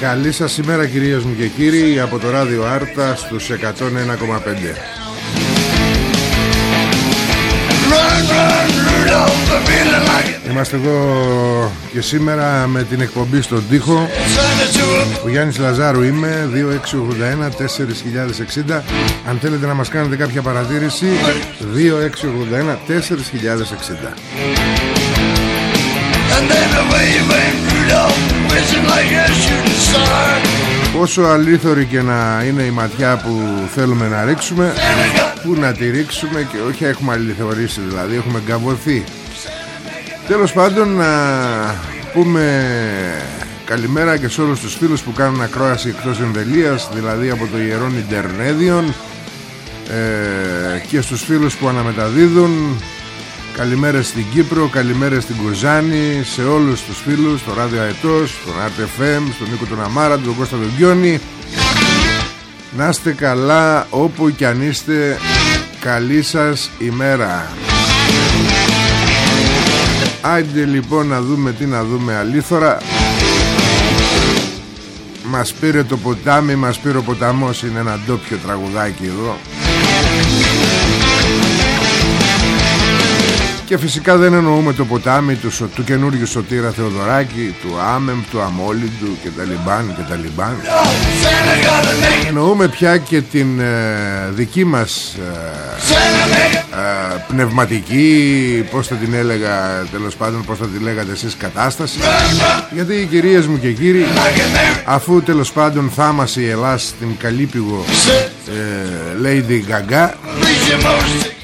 Καλή σας ημέρα κυρίες μου και κύριοι από το ράδιο Άρτα στους 101,5 Είμαστε εδώ και σήμερα με την εκπομπή στον τοίχο. Ο Γιάννης Λαζάρου είμαι 2681 4060 Αν θέλετε να μας κάνετε κάποια παρατήρηση 2681 4060 Όσο αλήθωρη και να είναι η ματιά που θέλουμε να ρίξουμε Πού να τη ρίξουμε και όχι έχουμε αληθωρήσει δηλαδή Έχουμε γκαμποθεί Τέλος πάντων να πούμε καλημέρα και σε όλους τους φίλους που κάνουν ακρόαση εκτός εμβελίας Δηλαδή από το Ιερόν Ιντερνέδιον ε, Και στους φίλους που αναμεταδίδουν Καλημέρα στην Κύπρο, καλημέρα στην Κουζάνη Σε όλους τους φίλους, στο Ράδιο Αετός, στον RTFM, στον Νίκο τον Αμάρα, τον Κώστα τον Γκιόνι Να είστε καλά όπου κι αν είστε. Καλή σας ημέρα. Άντε λοιπόν να δούμε τι να δούμε αλήθωρα. Μας πήρε το ποτάμι, μας πήρε ο ποταμός. Είναι ένα ντόπιο τραγουδάκι εδώ Και φυσικά δεν εννοούμε το ποτάμι του, του καινούργιου Σωτήρα Θεοδωράκη, του Άμεμ, του Αμόλυντου και τα Λιμπάν και τα Λιμπάν. Εννοούμε πια και την ε, δική μας ε, ε, πνευματική, πώς θα την έλεγα τέλος πάντων, πώς θα την λέγατε εσείς κατάσταση. Γιατί οι κυρίες μου και κύριοι, αφού τέλος πάντων θάμασε η Ελλάς στην καλύπηγο ε, Lady Gaga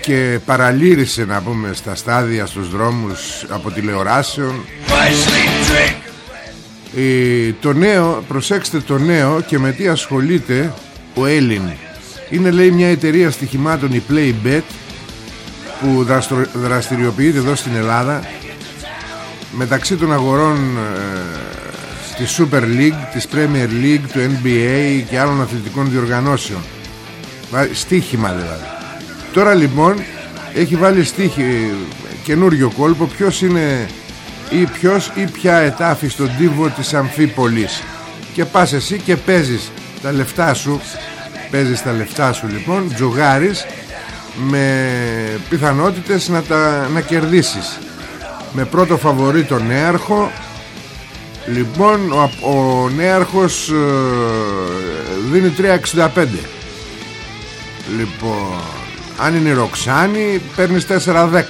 και παραλύρισε να πούμε στα στάδια στους δρόμους από τηλεοράσεων. Ε, το νέο, προσέξτε το νέο και με τι ασχολείται ο Έλλην. Είναι λέει μια εταιρεία στοιχημάτων η Playbet που δραστηριοποιείται εδώ στην Ελλάδα μεταξύ των αγορών ε, της Super League, της Premier League, του NBA και άλλων αθλητικών διοργανώσεων. Στοίχημα δηλαδή τώρα λοιπόν έχει βάλει στοίχη καινούριο κόλπο. Ποιος είναι ή ποιος ή ποια ετάφη στον τύβο της Αμφίπολης. Και πας εσύ και παίζεις τα λεφτά σου. Παίζεις τα λεφτά σου λοιπόν τζογάρεις με πιθανότητες να, τα, να κερδίσεις. Με πρώτο φαβορή τον Νέαρχο. Λοιπόν ο, ο Νέαρχος ε, δίνει 3,65 λοιπόν αν είναι Ροξάνη παίρνεις 4,10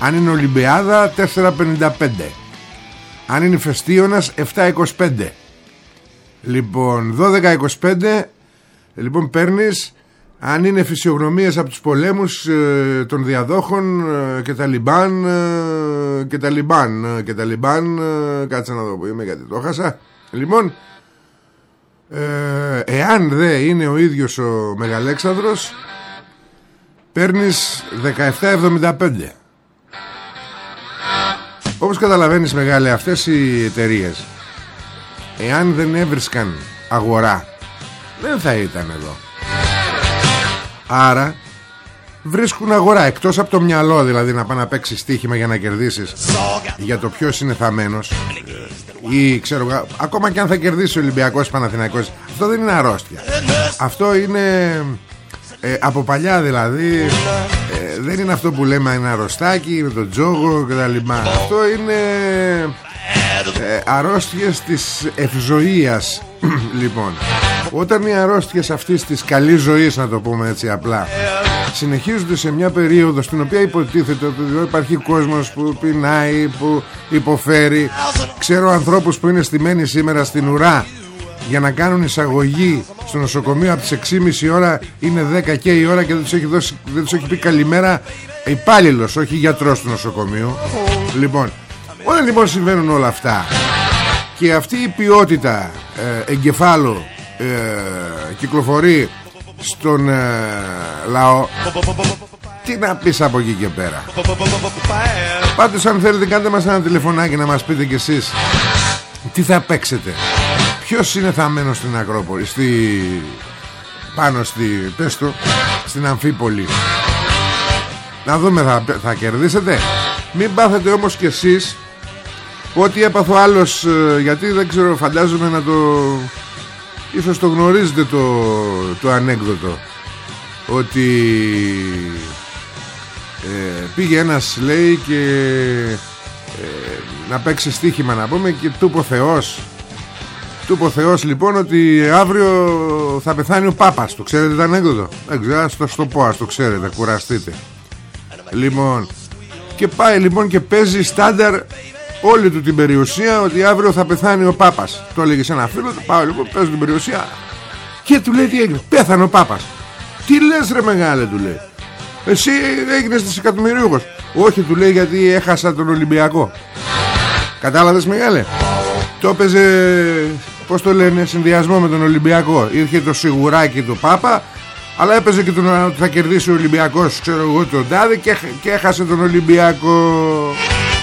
αν είναι Ολυμπιάδα 4,55 αν είναι Φεστίωνας 7,25 λοιπόν 12,25 λοιπόν παίρνεις. Αν είναι φυσιογνωμίες από τους πολέμους ε, των διαδόχων ε, και τα Λιμπάν ε, και τα Λιμπάν ε, και τα Λιμπάν ε, κάτσε να δω που είμαι γιατί το χάσα. Λοιπόν εάν δε είναι ο ίδιος ο Μεγαλέξανδρος παίρνεις 17,75 όπως καταλαβαίνεις μεγάλε αυτές οι εταιρείες, εάν δεν έβρισκαν αγορά δεν θα ήταν εδώ. Άρα βρίσκουν αγορά εκτός από το μυαλό δηλαδή να πάει να παίξεις στοίχημα για να κερδίσεις για το ποιος είναι θαμένος ε, ή ξέρω εγώ, ακόμα και αν θα κερδίσει ο Ολυμπιακός Παναθηναϊκός αυτό δεν είναι αρρώστια. Αυτό είναι ε, από παλιά δηλαδή ε, δεν είναι αυτό που λέμε ένα αρρωστάκι με τον τζόγο και τα λιμά αυτό είναι ε, αρρώστιες της ευζοίας λοιπόν. Όταν οι αρρώστιες αυτής της καλής ζωής να το πούμε έτσι απλά συνεχίζονται σε μια περίοδο στην οποία υποτίθεται ότι υπάρχει κόσμος που πεινάει, που υποφέρει. Ξέρω ανθρώπους που είναι στημένοι σήμερα στην ουρά για να κάνουν εισαγωγή στο νοσοκομείο από τις 6.30 ώρα είναι 10 και η ώρα και δεν τους έχει, δώσει, δεν τους έχει πει καλημέρα υπάλληλος, όχι γιατρός του νοσοκομείου. Λοιπόν όταν λοιπόν συμβαίνουν όλα αυτά και αυτή η ποιότητα ε, εγκεφάλου ε, κυκλοφορεί στον ε, λαό τι να πεις από εκεί και πέρα. Πάντως αν θέλετε κάντε μας ένα τηλεφωνάκι να μας πείτε κι εσείς Τι θα παίξετε Ποιος είναι θαμένος στην Ακρόπολη στη... Πάνω στη πες Στην Αμφίπολη. Να δούμε θα, θα κερδίσετε. Μην πάθετε όμως κι εσείς Ό,τι έπαθω άλλος ε, Γιατί δεν ξέρω φαντάζομαι να το Ίσως το γνωρίζετε το, το ανέκδοτο Ότι ε, Πήγε ένας λέει και ε, Να παίξει στοίχημα να πούμε Και του είπε ο Θεός Του είπε ο Θεός λοιπόν ότι Αύριο θα πεθάνει ο Πάπας Το ξέρετε το ανέκδοτο; Δεν ξέρω ας το, στο πω ας το ξέρετε Κουραστείτε. Λοιπόν και πάει λοιπόν και παίζει στάνταρ όλη του την περιουσία ότι αύριο θα πεθάνει ο Πάπας. Το έλεγε σε ένα φίλο του πάω λοιπόν παίζω την περιουσία και του λέει τι έγινε πέθανε ο Πάπας. Τι λες ρε μεγάλε του λέει. Εσύ έγινες δισεκατομμυρίουχος όχι του λέει γιατί έχασα τον Ολυμπιακό. Κατάλαβες μεγάλε. Το έπαιζε πως το λένε συνδυασμό με τον Ολυμπιακό. Ήρθε το σιγουράκι του Πάπα αλλά έπαιζε και τον ότι θα κερδίσει ο Ολυμπιακός ξέρω εγώ τον τάδε και, και έχασε τον Ολυμπιακό.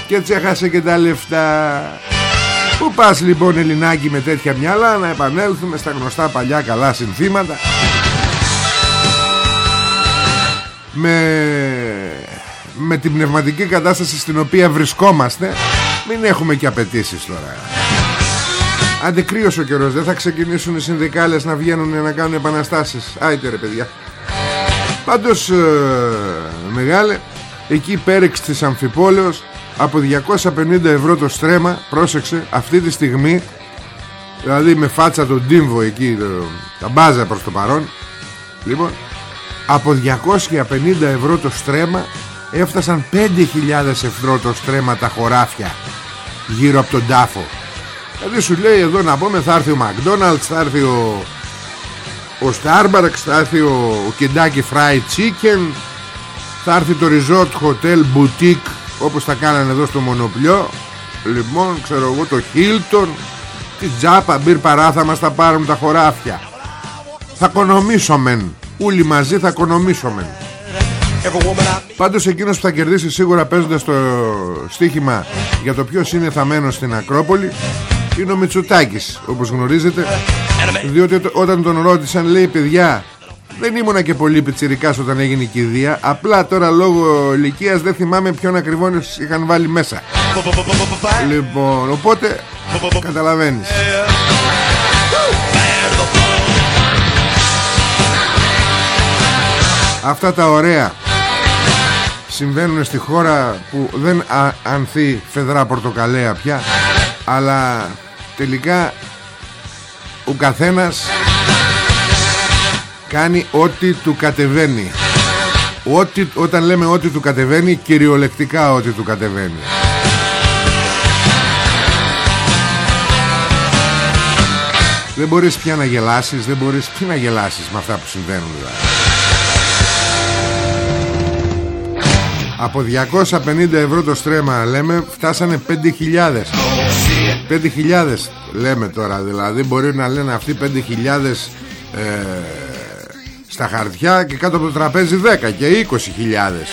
Και έτσι έχασε και τα λεφτά. Πού πας λοιπόν Ελληνάκι με τέτοια μυαλά να επανέλθουμε στα γνωστά παλιά καλά συνθήματα. Με, με την πνευματική κατάσταση στην οποία βρισκόμαστε. Μην έχουμε και απαιτήσεις τώρα Αντικρίωσε ο καιρός Δεν θα ξεκινήσουν οι συνδικάλες να βγαίνουν να κάνουν επαναστάσεις. Άιτε ρε παιδιά. Πάντως ε, Μεγάλε Εκεί πέριξ της Αμφιπόλεως από 250 ευρώ το στρέμα πρόσεξε αυτή τη στιγμή δηλαδή με φάτσα τον τύμβο εκεί το, τα μπάζα προς το παρόν λοιπόν από 250 ευρώ το στρέμα έφτασαν 5.000 ευρώ το στρέμα τα χωράφια γύρω από τον τάφο δηλαδή σου λέει εδώ να πούμε θα έρθει ο McDonald's θα έρθει ο ο Starbucks θα έρθει ο, ο Kentucky Fried Chicken θα έρθει το Resort Hotel Boutique όπως τα κάνανε εδώ στο Μονοπλιό. Λοιπόν ξέρω εγώ το Χίλτον τη τζάπα μπυρ παρά θα μας τα πάρουν τα χωράφια. Θα κονομήσομεν όλοι μαζί θα κονομήσομεν Πάντως εκείνος που θα κερδίσει σίγουρα παίζοντας το στοίχημα για το ποιος είναι θαμένος στην Ακρόπολη είναι ο Μητσουτάκης όπως γνωρίζετε. Διότι όταν τον ρώτησαν λέει παιδιά δεν ήμουνα και πολύ πιτσιρικάς όταν έγινε η κηδεία. Απλά τώρα λόγω ηλικίας δεν θυμάμαι ποιον ακριβώς είχαν βάλει μέσα Λοιπόν οπότε Καταλαβαίνεις. Αυτά τα ωραία Συμβαίνουν στη χώρα που δεν ανθεί φεδρά πορτοκαλέα πια Αλλά τελικά Ο καθένας κάνει ό,τι του κατεβαίνει. Ό,τι, Όταν λέμε ό,τι του κατεβαίνει Κυριολεκτικά ό,τι του κατεβαίνει. Δεν μπορείς πια να γελάσεις Δεν μπορείς πια να γελάσεις Με αυτά που συμβαίνουν δηλαδή. Από 250 ευρώ το στρέμα λέμε φτάσανε 5.000 5.000 λέμε τώρα. Δηλαδή μπορεί να λένε αυτοί 5.000 ε, στα χαρτιά και κάτω από το τραπέζι 10 και 20 χιλιάδες.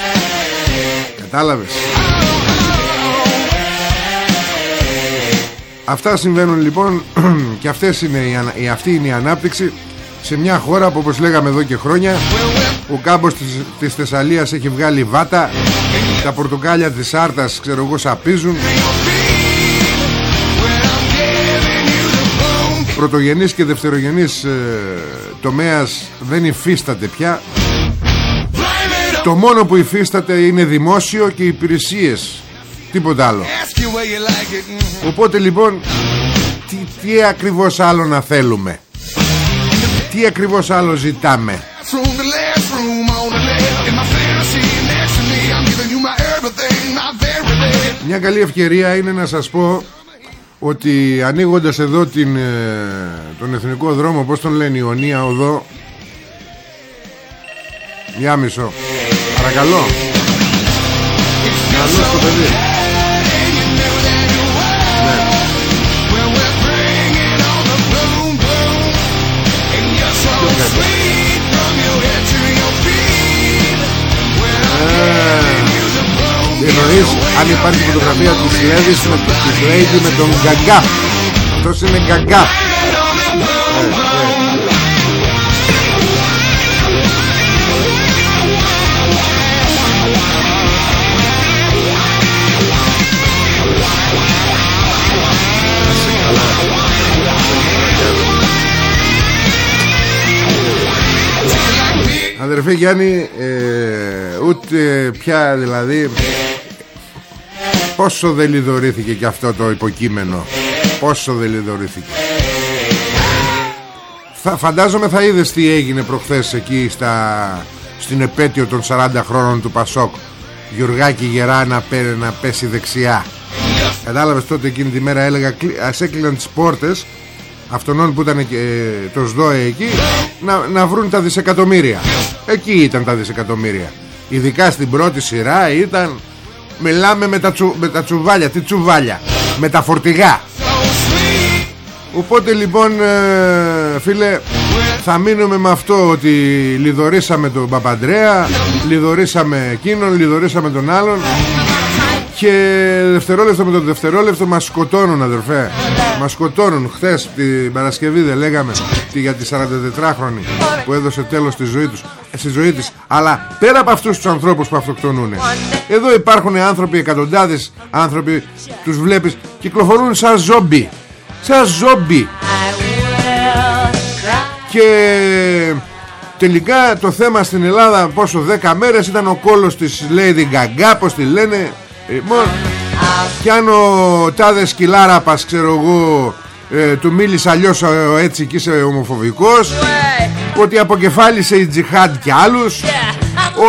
Κατάλαβες; Αυτά συμβαίνουν λοιπόν και αυτές είναι η, αυτή είναι η ανάπτυξη σε μια χώρα που όπως λέγαμε εδώ και χρόνια ο κάμπος της, της Θεσσαλίας έχει βγάλει βάτα τα πορτοκάλια της Άρτας ξέρω εγώ σαπίζουν πρωτογενής και δευτερογενής ε, τομέας δεν υφίσταται πια. Το μόνο που υφίσταται είναι δημόσιο και υπηρεσίες. Τίποτα άλλο. Οπότε λοιπόν τι, τι ακριβώς άλλο να θέλουμε; Τι ακριβώς άλλο ζητάμε; Μια καλή ευκαιρία είναι να σας πω ότι ανοίγοντας εδώ την, ε, τον εθνικό δρόμο πως τον λένε Ιωνία Οδό Για μισό. Παρακαλώ. Καλώς το παιδί Εννοείς αν υπάρχει φωτογραφία της Lady με, της Lady με τον Γκαγκά. Αυτός είναι Γκαγκά. Αδερφέ Γιάννη ε, Ούτε πια δηλαδή Πόσο δεν λιδωρήθηκε και αυτό το υποκείμενο. Πόσο δεν λιδωρήθηκε θα, Φαντάζομαι θα είδες τι έγινε προχθές εκεί στα, Στην επέτειο των 40 χρόνων του Πασόκ. Γιουργάκη Γερά να, να πέσει δεξιά. Κατάλαβες τότε εκείνη τη μέρα έλεγα Ας έκλειναν τις πόρτες Αυτονών που ήταν ε, το ΣΔΟΕ εκεί να, να βρουν τα δισεκατομμύρια Εκεί ήταν τα δισεκατομμύρια. Ειδικά στην πρώτη σειρά ήταν Μιλάμε με τα, τσου, με τα τσουβάλια. Τι τσουβάλια; Με τα φορτηγά. Οπότε λοιπόν ε, φίλε θα μείνουμε με αυτό ότι λιδωρήσαμε τον Παπαντρέα Λιδωρήσαμε εκείνον, λιδωρήσαμε τον άλλον Και δευτερόλεπτο με τον δευτερόλεπτο μας σκοτώνουν αδερφέ. Μας σκοτώνουν. Χθες την Παρασκευή δεν λέγαμε Για τη 44χρονη που έδωσε τέλος στη ζωή, τους, στη ζωή της. Αλλά πέρα από αυτούς τους ανθρώπους που αυτοκτονούν Εδώ υπάρχουν άνθρωποι, εκατοντάδες άνθρωποι Τους βλέπεις κυκλοφορούν σαν ζόμπι. Σαν ζόμπι. Και τελικά το θέμα στην Ελλάδα Πόσο 10 μέρες ήταν ο κόλος της Lady Gaga Πως τη λένε Λοιπόν Κι αν ο τάδες σκυλάραπας ξέρω εγώ ε, Του μίλησε αλλιώς ε, έτσι και είσαι ομοφοβικός Ότι αποκεφάλισε η Τζιχάντ και άλλους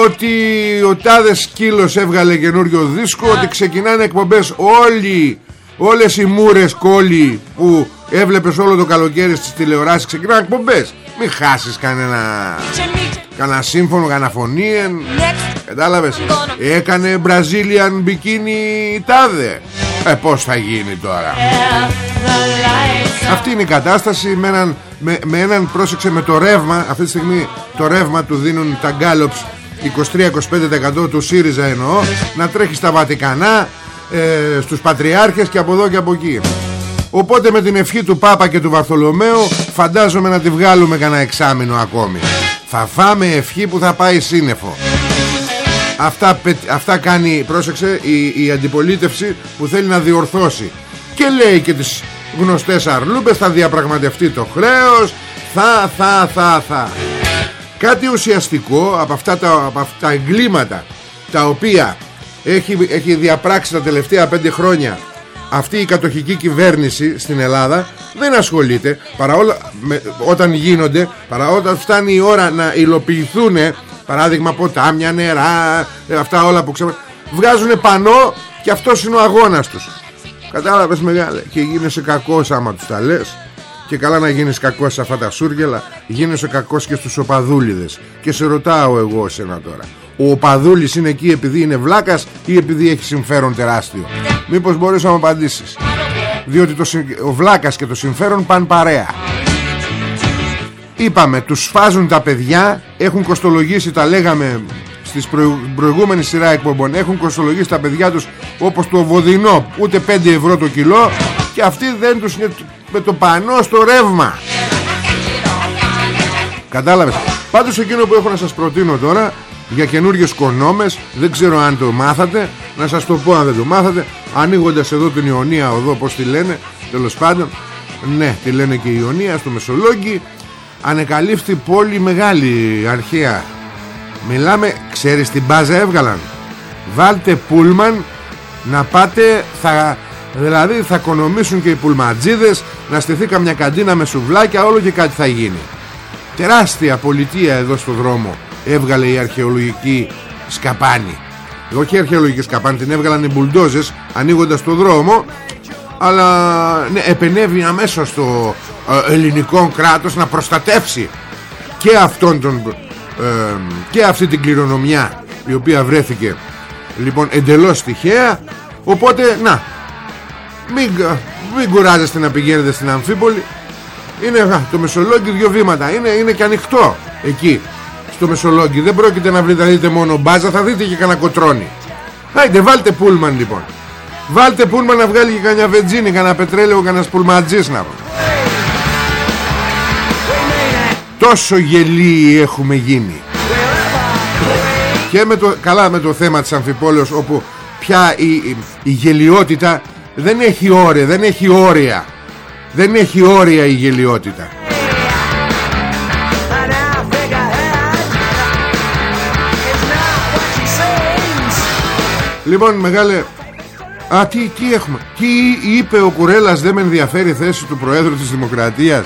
Ότι ο τάδες σκύλος έβγαλε καινούριο δίσκο Ότι ξεκινάνε εκπομπές όλοι Όλες οι μούρες κόλλοι που έβλεπες όλο το καλοκαίρι στις τηλεοράσεις ξεκινάνε εκπομπές. Μην χάσεις κανένα Κανένα σύμφωνο, κανένα φωνή Κατάλαβες; Έκανε Brazilian bikini τάδε. Ε πως θα γίνει τώρα; Αυτή είναι η κατάσταση με έναν, με, με έναν πρόσεξε με το ρεύμα. Αυτή τη στιγμή το ρεύμα του δίνουν τα γκάλοψ 23-25% του ΣΥΡΙΖΑ εννοώ Να τρέχει στα Βατικανά ε, Στους Πατριάρχες και από εδώ και από εκεί. Οπότε με την ευχή του Πάπα και του Βαρθολομαίου Φαντάζομαι να τη βγάλουμε κανένα εξάμεινο ακόμη Θα φάμε ευχή που θα πάει σύννεφο. Αυτά, αυτά κάνει, πρόσεξε, η, η αντιπολίτευση που θέλει να διορθώσει. Και λέει και τις γνωστές αρλούπες Θα διαπραγματευτεί το χρέος Θα, θα, θα, θα. Κάτι ουσιαστικό από αυτά τα, από αυτά τα εγκλήματα Τα οποία έχει, έχει διαπράξει τα τελευταία πέντε χρόνια αυτή η κατοχική κυβέρνηση στην Ελλάδα δεν ασχολείται παρά όλα, με, όταν γίνονται παρά όταν φτάνει η ώρα να υλοποιηθούν παράδειγμα ποτάμια, νερά ε, αυτά όλα που ξέρουμε βγάζουν πανό και αυτός είναι ο αγώνας τους. Κατάλαβες μεγάλε και γίνεσαι κακός άμα τους τα λες. Και καλά να γίνεις κακός σε αυτά τα σούργελα γίνεσαι κακός και στους οπαδούλιδες. Και σε ρωτάω εγώ εσένα τώρα ο οπαδούλης είναι εκεί επειδή είναι βλάκας ή επειδή έχει συμφέρον τεράστιο. Μήπως μπορείς να μου απαντήσεις. Διότι το, ο βλάκας και το συμφέρον πάνε παρέα. Είπαμε τους σφάζουν τα παιδιά Έχουν κοστολογήσει τα λέγαμε Στις προηγούμενη σειρά εκπομπών Έχουν κοστολογήσει τα παιδιά τους Όπως το βοδινό Ούτε 5 ευρώ το κιλό Και αυτοί δεν τους είναι με το πανό στο ρεύμα. Κατάλαβες. Πάντως εκείνο που έχω να σας προτείνω τώρα Για καινούργιες κονόμες Δεν ξέρω αν το μάθατε Να σας το πω αν δεν το μάθατε Ανοίγοντας εδώ την Ιωνία οδό πως τη λένε Τέλος πάντων Ναι τη λένε και η Ιωνία στο Μεσολόγγι Ανεκαλύφθη πόλη μεγάλη αρχαία. Μιλάμε Ξέρεις την μπάζα έβγαλαν. Βάλτε πούλμαν Να πάτε θα, Δηλαδή θα οικονομήσουν και οι πουλματζίδες Να στηθεί καμιά καντίνα με σουβλάκια Όλο και κάτι θα γίνει. Τεράστια πολιτεία εδώ στο δρόμο Έβγαλε η αρχαιολογική σκαπάνη. Όχι η αρχαιολογική σκαπάνη Την έβγαλαν οι μπουλντόζες ανοίγοντας το δρόμο Αλλά ναι, επενεύει αμέσως το ε, ελληνικό κράτος Να προστατεύσει Και αυτόν τον ε, Και αυτή την κληρονομιά Η οποία βρέθηκε Λοιπόν εντελώς τυχαία. Οπότε να μην, μην κουράζεστε να πηγαίνετε στην Αμφίπολη. Είναι το Μεσολόγγι δύο βήματα. Είναι, είναι και ανοιχτό εκεί στο Μεσολόγγι. Δεν πρόκειται να βρείτε, δείτε μόνο μπάζα θα δείτε και κανένα κοτρόνι. Άιντε βάλτε πούλμαν λοιπόν. Βάλτε πούλμαν να βγάλει και κανένα βεντζίνη Κανένα πετρέλαιο, κανένα πουλματζής να Τόσο γελίοι έχουμε γίνει. Και με το, καλά με το θέμα της Αμφιπόλεως Όπου πια η, η, η γελιότητα δεν έχει όρια Δεν έχει όρια. Δεν έχει όρια η γελιότητα Λοιπόν μεγάλε Α τι, τι έχουμε; Τι είπε ο Κουρέλας δεν με ενδιαφέρει θέση του Προέδρου της Δημοκρατίας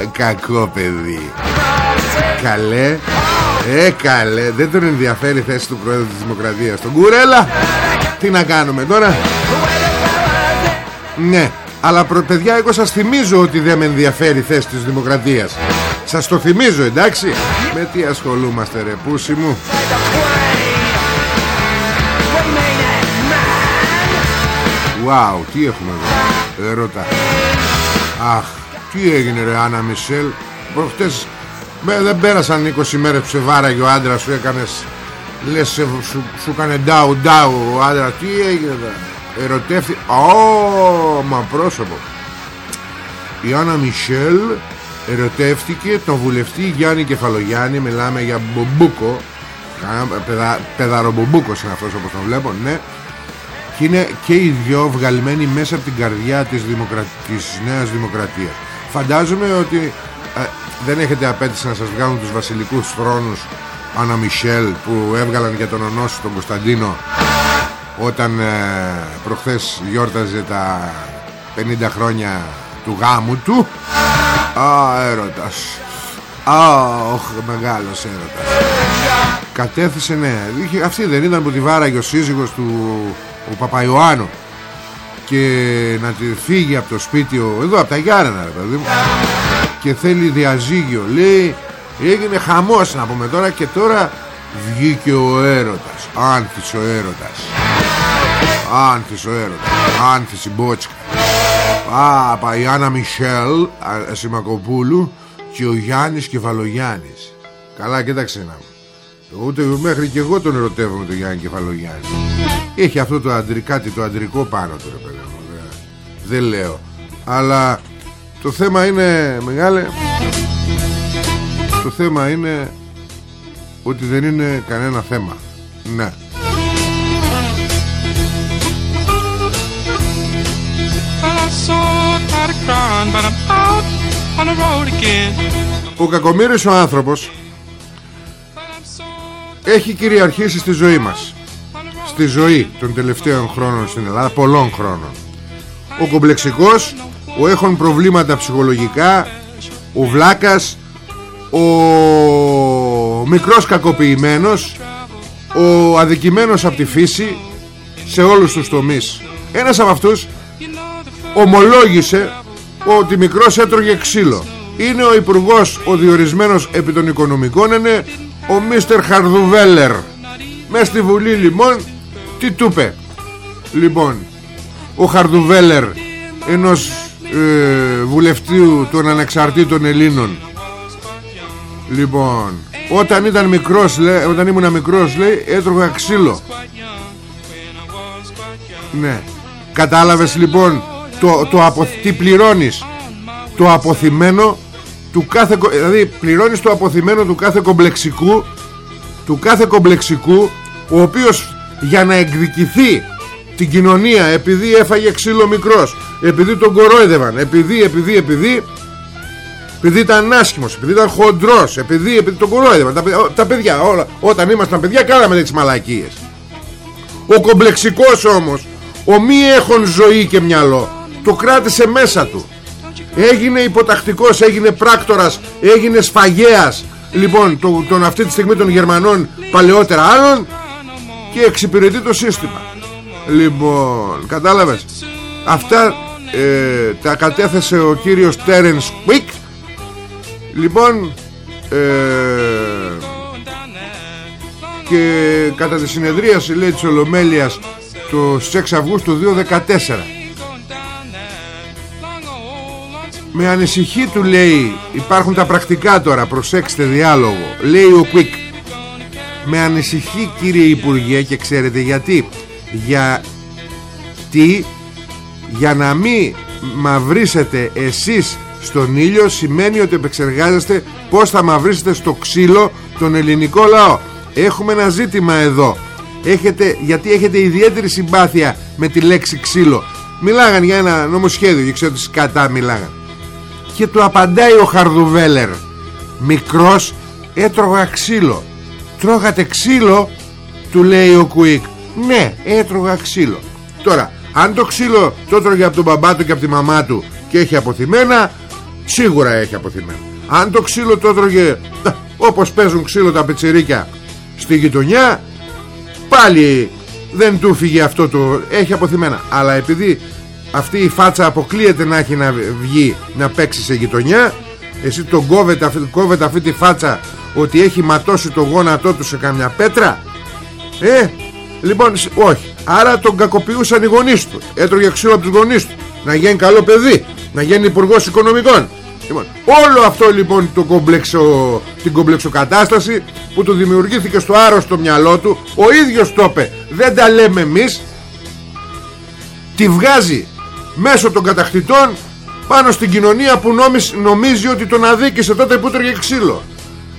ε, Κακό παιδί. Καλέ. Ε καλέ. Δεν τον ενδιαφέρει θέση του Προέδρου της Δημοκρατίας. Τον Κουρέλα Τι να κάνουμε τώρα; Ναι αλλά προ, παιδιά εγώ σας θυμίζω ότι δεν με ενδιαφέρει η θέση της δημοκρατίας. Σας το θυμίζω εντάξει; Με τι ασχολούμαστε ρε πούσι μου; Wow τι έχουμε εδώ Ερώτα Αχ τι έγινε ρε Άννα Μισελ. Προχτές δεν πέρασαν 20 μέρες που σε βάραγε ο άντρας σου έκανες Λες σου, σου, σου έκανε ντάου ντάου ο άντρας. Τι έγινε εδώ ερωτεύτηκε Ω, μα πρόσωπο. Η Άννα Μισελ ερωτεύτηκε τον βουλευτή Γιάννη Κεφαλογιάννη μιλάμε για μπομπούκο παιδα, παιδαρομπουμπούκος είναι αυτός όπως τον βλέπω ναι και είναι και οι δυο βγαλμένοι μέσα από την καρδιά της, δημοκρα... της Νέας Δημοκρατίας. Φαντάζομαι ότι ε, δεν έχετε απέτηση να σας βγάλουν τους βασιλικούς θρόνους Άννα Μισελ που έβγαλαν για τον ονόσο τον Κωνσταντίνο όταν ε, προχθές γιόρταζε τα 50 χρόνια του γάμου του. Α, έρωτας. Α, οχ, μεγάλος έρωτας. Κατέθεσε, ναι. Αυτή δεν ήταν που τη βάραγε ο σύζυγος του ο Παπαϊωάννου και να τη φύγει από το σπίτι εδώ από τα Γιάννενα ρε παιδί μου και θέλει διαζύγιο. Λέει έγινε χαμός να πούμε τώρα και τώρα βγήκε ο έρωτας άνθης ο έρωτας. Άνθης ο έρωτας. Άνθης η μπότσκα. Α, η Άννα Μισελ Σιμακοπούλου και ο Γιάννης Κεφαλογιάννης. Καλά κοίταξε να Ούτε μέχρι και εγώ τον ερωτεύομαι τον Γιάννη Κεφαλογιάννη Έχει αυτό το αντρικάτι το αντρικό πάνω του ρε παιδί μου Δεν λέω. Αλλά το θέμα είναι μεγάλε Το θέμα είναι ότι δεν είναι κανένα θέμα. Ναι. Ο κακομύρης ο άνθρωπος έχει κυριαρχήσει στη ζωή μας Στη ζωή των τελευταίων χρόνων στην Ελλάδα Πολλών χρόνων. Ο κομπλεξικός Ο έχουν προβλήματα ψυχολογικά Ο βλάκας Ο μικρός κακοποιημένος Ο αδικημένος από τη φύση Σε όλους τους τομείς. Ένας από αυτούς Ομολόγησε Ότι μικρός έτρωγε ξύλο. Είναι ο υπουργός Ο διορισμένος επί των οικονομικών Είναι ο Μίστερ Χαρδουβέλερ. Μες στη Βουλή λοιπόν Τι του είπε; Λοιπόν Ο Χαρδουβέλερ Ενός ε, βουλευτή των ανεξαρτήτων Ελλήνων. Λοιπόν Όταν ήταν μικρός λέει, Όταν ήμουν μικρός λέει Έτρωγα ξύλο. Ναι. Κατάλαβες λοιπόν το, το απο, Τι πληρώνεις; Το αποθυμένο του κάθε, δηλαδή πληρώνεις το αποθυμένο του κάθε κομπλεξικού του κάθε κομπλεξικού ο οποίος για να εκδικηθεί την κοινωνία επειδή έφαγε ξύλο μικρός επειδή τον κορόιδευαν επειδή, επειδή, επειδή επειδή ήταν άσχημος, επειδή ήταν χοντρός επειδή, επειδή τον κορόιδευαν. Τα, τα παιδιά, όλα, όταν ήμασταν παιδιά κάναμε τις μαλακίες. Ο κομπλεξικός όμως ο μη έχων ζωή και μυαλό το κράτησε μέσα του. Έγινε υποτακτικός, έγινε πράκτορας έγινε σφαγέας. Λοιπόν το, τον αυτή τη στιγμή των Γερμανών παλαιότερα άλλων και εξυπηρετεί το σύστημα. Λοιπόν κατάλαβες. Αυτά ε, τα κατέθεσε ο κύριος Τέρενς Κουίκ λοιπόν ε, και κατά τη συνεδρίαση λέει της Ολομέλειας το 6 Αυγούστου 2014 με ανησυχεί του λέει υπάρχουν τα πρακτικά τώρα προσέξτε διάλογο λέει ο Κουίκ με ανησυχεί κύριε Υπουργέ και ξέρετε γιατί. Γιατί για να μην μαυρίσετε εσείς στον ήλιο σημαίνει ότι επεξεργάζεστε πως θα μαυρίσετε στο ξύλο τον ελληνικό λαό. Έχουμε ένα ζήτημα εδώ. Έχετε, γιατί έχετε ιδιαίτερη συμπάθεια με τη λέξη ξύλο. Μιλάγαν για ένα νομοσχέδιο και ξέρω ότι κατά μιλάγαν. Και του απαντάει ο Χαρδουβέλερ. Μικρός έτρωγα ξύλο τρώγατε ξύλο του λέει ο Κουίκ. Ναι έτρωγα ξύλο. Τώρα αν το ξύλο το έτρωγε από τον μπαμπά του και από τη μαμά του και έχει αποθυμένα σίγουρα έχει αποθυμένα. Αν το ξύλο το έτρωγε όπως παίζουν ξύλο τα πετσερίκια στη γειτονιά πάλι δεν του φύγει αυτό το έχει αποθυμένα. Αλλά επειδή αυτή η φάτσα αποκλείεται να έχει να βγει να παίξει σε γειτονιά εσύ τον κόβεται, κόβεται αυτή τη φάτσα ότι έχει ματώσει το γόνατό του σε καμιά πέτρα; Ε λοιπόν όχι. Άρα τον κακοποιούσαν οι γονείς του. Έτρωγε ξύλο από τους γονείς του. Να γίνει καλό παιδί να γίνει υπουργός οικονομικών. Λοιπόν, όλο αυτό λοιπόν το κομπλεξο, την κομπλεξοκατάσταση που του δημιουργήθηκε στο άρρωστο μυαλό του ο ίδιος το είπε. Δεν τα λέμε εμείς. Τη βγάζει μέσω των κατακτητών πάνω στην κοινωνία που νομίζει, νομίζει ότι τον αδίκησε τότε που τρώγε ξύλο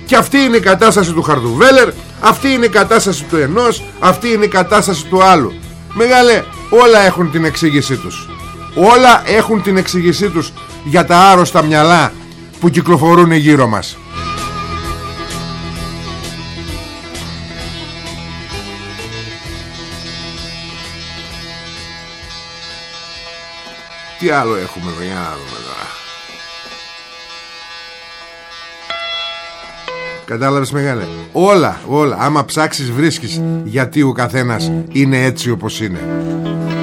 και αυτή είναι η κατάσταση του Χαρδουβέλερ αυτή είναι η κατάσταση του ενός αυτή είναι η κατάσταση του άλλου. Μεγάλε όλα έχουν την εξήγησή τους. Όλα έχουν την εξήγησή τους για τα άρρωστα μυαλά που κυκλοφορούν γύρω μας. Τι άλλο έχουμε εδώ για να δούμε τώρα Κατάλαβες μεγάλε. Όλα, όλα. Άμα ψάξεις βρίσκεις. Γιατί ο καθένας είναι έτσι όπως είναι.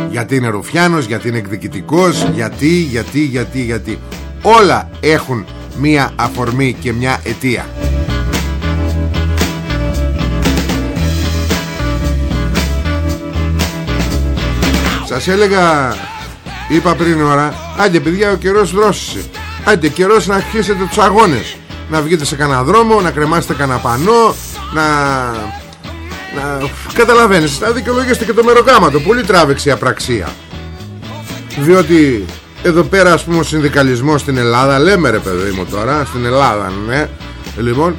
Γιατί είναι ρουφιάνος Γιατί είναι εκδικητικός. Γιατί, γιατί, γιατί, γιατί. Όλα έχουν μία αφορμή και μια αιτία. Σας έλεγα Είπα πριν ώρα Άντε παιδιά ο καιρός δρόσησε. Άντε καιρός να αρχίσετε τους αγώνες Να βγείτε σε κανένα δρόμο Να κρεμάσετε κανένα πανό Να... να... Καταλαβαίνεις Να δικαιολογήσετε και το μεροκάματο. Πολύ τράβηξε η απραξία. Διότι εδώ πέρα ας πούμε ο συνδικαλισμός στην Ελλάδα Λέμε ρε παιδί μου τώρα Στην Ελλάδα ναι Λοιπόν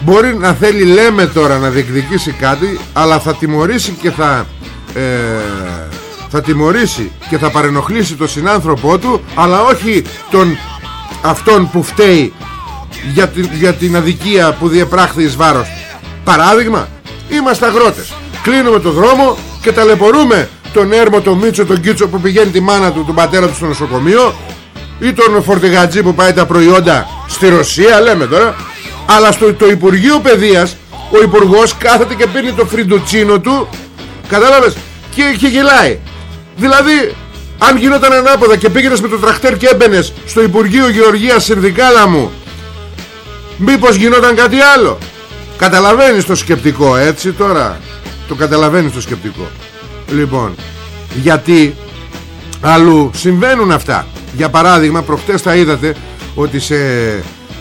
Μπορεί να θέλει λέμε τώρα να διεκδικήσει κάτι Αλλά θα τιμωρήσει και θα ε, θα τιμωρήσει και θα παρενοχλήσει τον συνάνθρωπό του αλλά όχι τον αυτόν που φταίει για την, για την αδικία που διεπράχθη εις βάρος. Παράδειγμα είμαστε αγρότες. Κλείνουμε το δρόμο και ταλαιπωρούμε τον έρμο, τον Μίτσο, τον Κίτσο που πηγαίνει τη μάνα του, τον πατέρα του στο νοσοκομείο ή τον φορτηγατζή που πάει τα προϊόντα στη Ρωσία λέμε τώρα. Αλλά στο το Υπουργείο Παιδείας ο Υπουργός κάθεται και πίνει το φριντουτσίνο του. Κατάλαβες; Και, και γελάει. Δηλαδή αν γινόταν ανάποδα και πήγαινες με το τραχτέρ και έμπαινες στο Υπουργείο Γεωργίας Συνδικάλα μου Μήπως γινόταν κάτι άλλο; Καταλαβαίνεις το σκεπτικό έτσι τώρα; Το καταλαβαίνεις το σκεπτικό. Λοιπόν Γιατί αλλού συμβαίνουν αυτά. Για παράδειγμα προχτές θα είδατε Ότι σε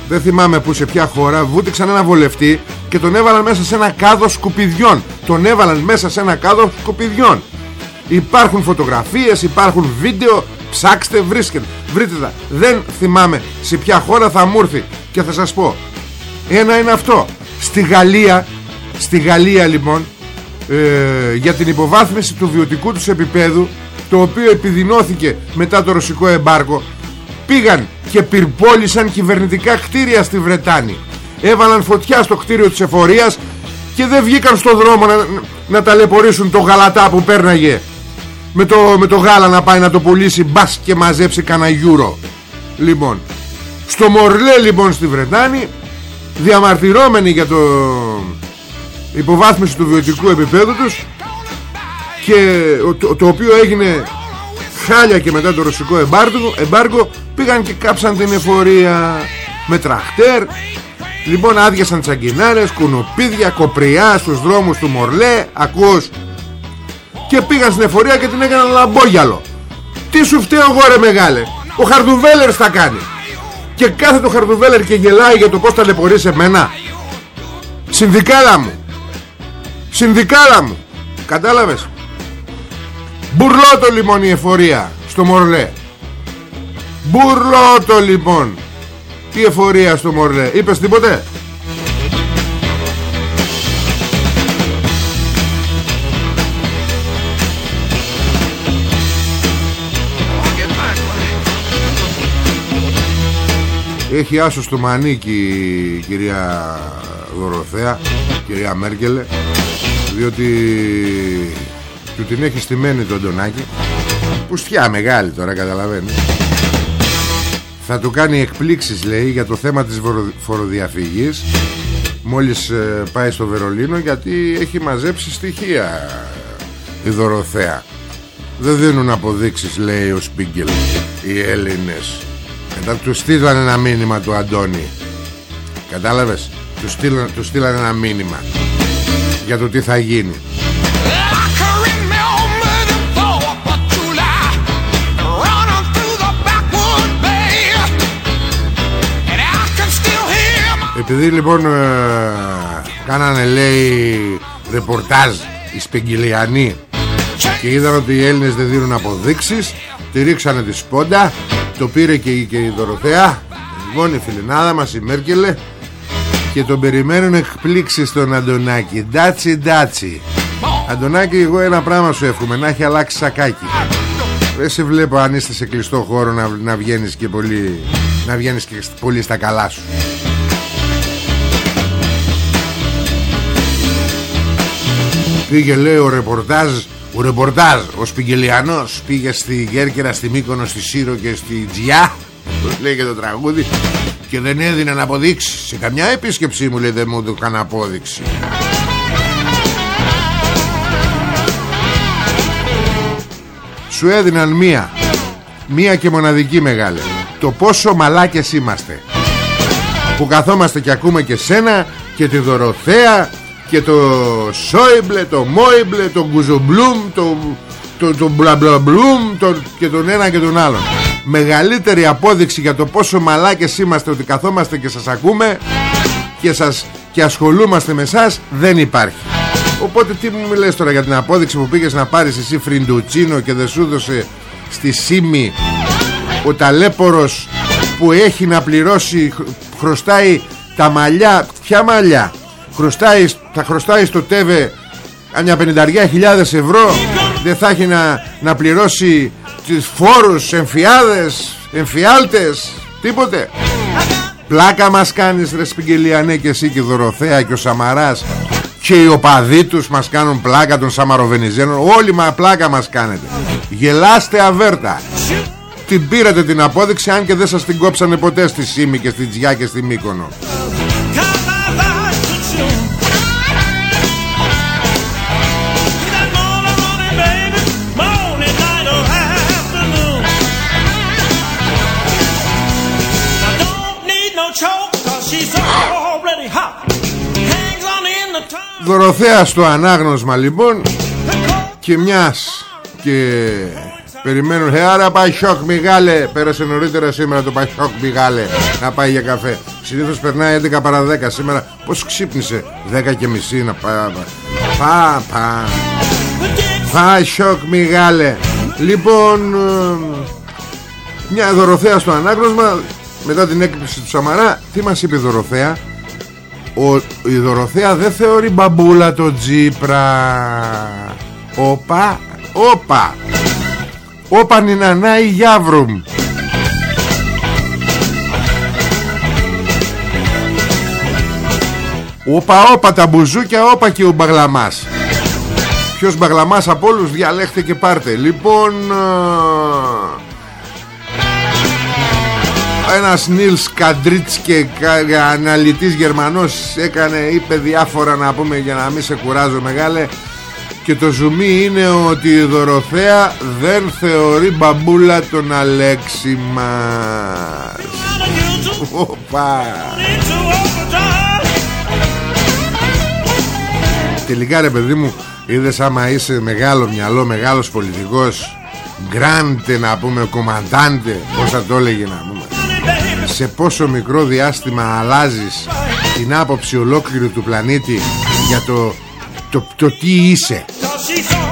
δεν θυμάμαι που σε ποια χώρα βούτυξαν ένα βολευτή και τον έβαλαν μέσα σε ένα κάδος σκουπιδιών. Τον έβαλαν μέσα σε ένα κάδο σκουπιδιών. Υπάρχουν φωτογραφίες, υπάρχουν βίντεο. Ψάξτε, βρίσκετε βρείτε τα. Δεν θυμάμαι σε ποια χώρα θα μου έρθει και θα σας πω ένα είναι αυτό. Στη Γαλλία στη Γαλλία λοιπόν ε, για την υποβάθμιση του βιωτικού τους επίπεδου το οποίο επιδεινώθηκε μετά το ρωσικό εμπάρκο πήγαν και πυρπόλησαν κυβερνητικά κτίρια στη Βρετάνη. Έβαλαν φωτιά στο κτίριο της εφορίας και δεν βγήκαν στο δρόμο να, να ταλαιπωρήσουν το γαλατά που πέρναγε. Με το, με το γάλα να πάει να το πουλήσει μπας και μαζέψει κανένα γιούρο λοιπόν στο Μορλέ λοιπόν στη Βρετάνη διαμαρτυρόμενοι για το υποβάθμιση του βιωτικού επίπεδου τους και το, το οποίο έγινε χάλια και μετά το ρωσικό εμπάργκο, εμπάργκο πήγαν και κάψαν την εφορία με τραχτέρ. Λοιπόν άδειασαν τσαγκινάρες, κουνουπίδια, κοπριά στους δρόμους του Μορλέ ακούς. Και πήγαν στην εφορία και την έκαναν λαμπόγιαλο. Τι σου φταίω εγώ ρε μεγάλε ο Χαρδουβέλερς θα κάνει και κάθε το Χαρδουβέλερ και γελάει για το πως ταλαιπωρείς εμένα. Συνδικάλα μου. Συνδικάλα μου. Κατάλαβες. Μπουρλότο λοιπόν η εφορία στο Μορλέ. Μπουρλότο λοιπόν η εφορία στο Μορλέ. Είπες τίποτε; Έχει άσο στο μανίκι η κυρία Δωροθέα Κυρία Μέρκελε Διότι του την έχει στημένη το Αντωνάκη Πουστιά μεγάλη τώρα καταλαβαίνεις. Θα του κάνει εκπλήξεις λέει Για το θέμα της φοροδιαφυγής. Μόλις ε, πάει στο Βερολίνο Γιατί έχει μαζέψει στοιχεία Η Δωροθέα. Δεν δίνουν αποδείξεις λέει ο Σπίγκελ Οι Έλληνες Μετά του στείλαν ένα μήνυμα του Αντώνη. Κατάλαβες; Του στείλαν, του στείλαν ένα μήνυμα Για το τι θα γίνει. Επειδή λοιπόν ε, κάνανε λέει ρεπορτάζ οι Σπεγγυλιανοί και είδαν ότι οι Έλληνες δεν δίνουν αποδείξεις τη ρίξανε τη σπόντα το πήρε και η, και η Δωροθέα. Λοιπόν η φιλινάδα μας η Μέρκελε. Και τον περιμένουν εκπλήξει στον Αντωνάκη. Ντάτσι ντάτσι. Αντωνάκη εγώ ένα πράγμα σου εύχομαι να έχει αλλάξει σακάκι. Δεν σε βλέπω αν είστε σε κλειστό χώρο να, να βγαίνεις και πολύ να βγαίνεις και πολύ στα καλά σου. Πήγε λέει ο ρεπορτάζ Ο ρεπορτάζ Ο Σπιγγελιανός πήγε στη Γέρκερα Στη Μύκονο, στη Σύρο και στη Τζιά Λέει και το τραγούδι Και δεν έδιναν αποδείξει. Σε καμιά επίσκεψή μου λέει δεν μου έδωκαν απόδειξη. Σου έδιναν μία. Μία και μοναδική μεγάλη. Το πόσο μαλάκες είμαστε. Που καθόμαστε και ακούμε και σένα Και τη Δωροθέα και το Σόιμπλε, το Μόιμπλε, το Γκουζομπλούμ, το, το, το Μπλαμπλαμπλούμ το, και τον ένα και τον άλλον. Μεγαλύτερη απόδειξη για το πόσο μαλάκες είμαστε ότι καθόμαστε και σας ακούμε και, σας, και ασχολούμαστε με σας δεν υπάρχει. Οπότε τι μου μιλές τώρα για την απόδειξη που πήγες να πάρεις εσύ φριντουτσίνο και δεν σου έδωσε στη Σίμη ο ταλέπορος που έχει να πληρώσει χρωστάει τα μαλλιά, ποια μαλλιά; Χρωστάει, θα χρωστάει στο ΤΕΒΕ μια πενηνταριά χιλιάδες ευρώ δεν θα έχει να, να πληρώσει τις φόρους, εμφιάδες, εμφιάλτες, τίποτε. Πλάκα μας κάνεις ρε Σπιγγελιανέ και εσύ και Δωροθέα και ο Σαμαράς και οι οπαδοί τους μας κάνουν πλάκα των Σαμαροβενιζένων όλοι μα πλάκα μας κάνετε. Γελάστε αβέρτα. Την πήρατε την απόδειξη αν και δεν σας την κόψανε ποτέ στη Σίμη και στη Τζιά και στη Μύκονο Δωροθέας στο ανάγνωσμα λοιπόν Και μιας Και περιμένουν. Ε άρα Πασόκ Μιγάλε Πέρασε νωρίτερα σήμερα το Πασόκ Μιγάλε Να πάει για καφέ. Συνήθως περνάει 11 παρα 10 σήμερα Πως ξύπνησε 10 και μισή να πάει Πα πα Πασόκ Μιγάλε. Λοιπόν Μια Δωροθέα στο ανάγνωσμα μετά την έκπληξη του Σαμαρά τι μας είπε η Δωροθέα; Ο, η Δωροθέα δεν θεωρεί μπαμπούλα το Τζίπρα. Όπα Όπα. Όπα νινανά η Γιάβρουμ. Όπα όπα τα μπουζούκια όπα και ο Μπαγλαμάς. Ποιος Μπαγλαμάς από όλους διαλέχτε και πάρτε. Λοιπόν ένας Νίλς Καντρίτς και αναλυτής Γερμανός έκανε, είπε διάφορα να πούμε για να μην σε κουράζω μεγάλε. Και το ζουμί είναι ότι η Δωροθέα δεν θεωρεί μπαμπούλα τον Αλέξη μας. Οπα. Τελικά ρε παιδί μου Είδες άμα είσαι μεγάλο μυαλό Μεγάλος πολιτικός Γκράντε να πούμε Κομμαντάντε Πώς θα το έλεγε να πούμε Σε πόσο μικρό διάστημα Αλλάζεις την άποψη ολόκληρου του πλανήτη Για το Το, το τι είσαι.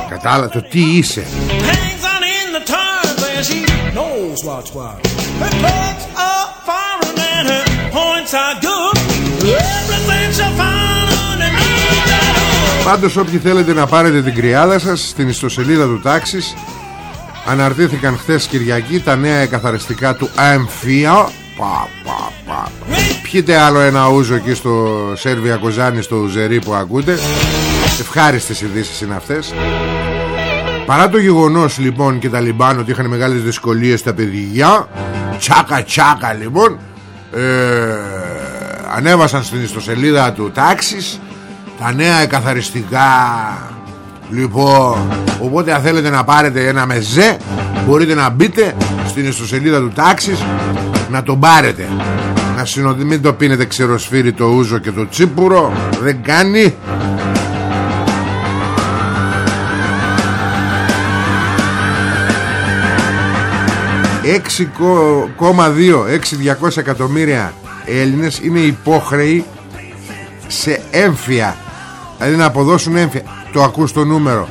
Κατάλαβα το τι είσαι. Πάντως όποιοι θέλετε να πάρετε την κρυάδα σας Στην ιστοσελίδα του τάξης Αναρτήθηκαν χθες Κυριακή Τα νέα εκαθαριστικά του Αμφία πα, πα, πα. Πιείτε άλλο ένα ούζο εκεί στο Σέρβια Κοζάνη Στο Ουζερί που ακούτε. Ευχάριστες ειδήσεις είναι αυτές. Παρά το γεγονός λοιπόν και τα λιμπάν ότι είχαν μεγάλες δυσκολίες τα παιδιά Τσάκα τσάκα λοιπόν ε, Ανέβασαν στην ιστοσελίδα του τάξης τα νέα εκαθαριστικά. Λοιπόν οπότε αν θέλετε να πάρετε ένα μεζέ μπορείτε να μπείτε στην ιστοσελίδα του τάξης να τον πάρετε. Να συνοδη... μην το πίνετε ξεροσφύρι το ούζο και το τσίπουρο. Δεν κάνει. 6,2 6.200 εκατομμύρια Έλληνες είναι υπόχρεοι σε έμφυα. Δηλαδή να αποδώσουν έμφυα. Το ακούς το νούμερο.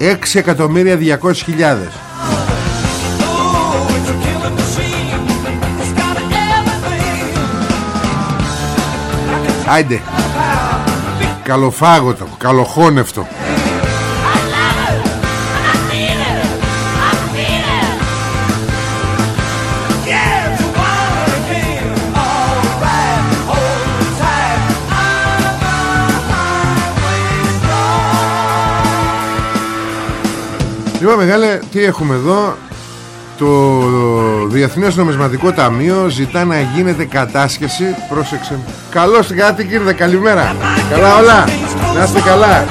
6 εκατομμύρια 200 χιλιάδες Άιντε. Καλοφάγωτο Καλοχώνευτο. Λοιπόν μεγάλε τι έχουμε εδώ; Το Διεθνές Νομισματικό Ταμείο Ζητά να γίνεται κατάσχεση. Πρόσεξε. Καλώς κάτι κύριε καλημέρα. Καλά όλα. Να είστε καλά.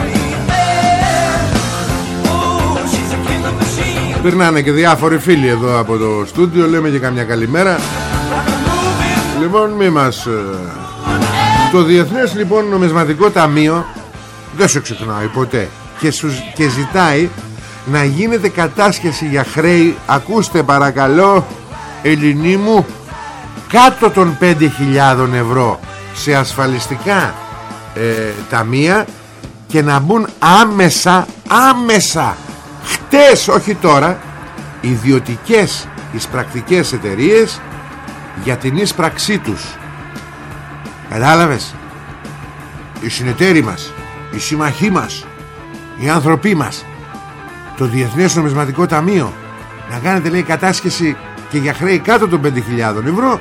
Περνάνε και διάφοροι φίλοι εδώ από το στούντιο. Λέμε και καμιά καλημέρα. Λοιπόν μη μας ε, Το Διεθνές λοιπόν Νομισματικό Ταμείο Δεν σε ξεχνάει ποτέ. Και, σου, και ζητάει να γίνεται κατάσχεση για χρέη. Ακούστε παρακαλώ Ελληνί μου κάτω των 5.000 ευρώ σε ασφαλιστικά ε, ταμεία και να μπουν άμεσα άμεσα χτες όχι τώρα ιδιωτικές εισπρακτικές εταιρείες για την εισπραξή τους. Κατάλαβες; Οι συνεταίροι μας οι συμμαχοί μας οι άνθρωποι μας το Διεθνές Νομισματικό Ταμείο. Να κάνετε λέει κατάσχεση και για χρέη κάτω των 5.000 ευρώ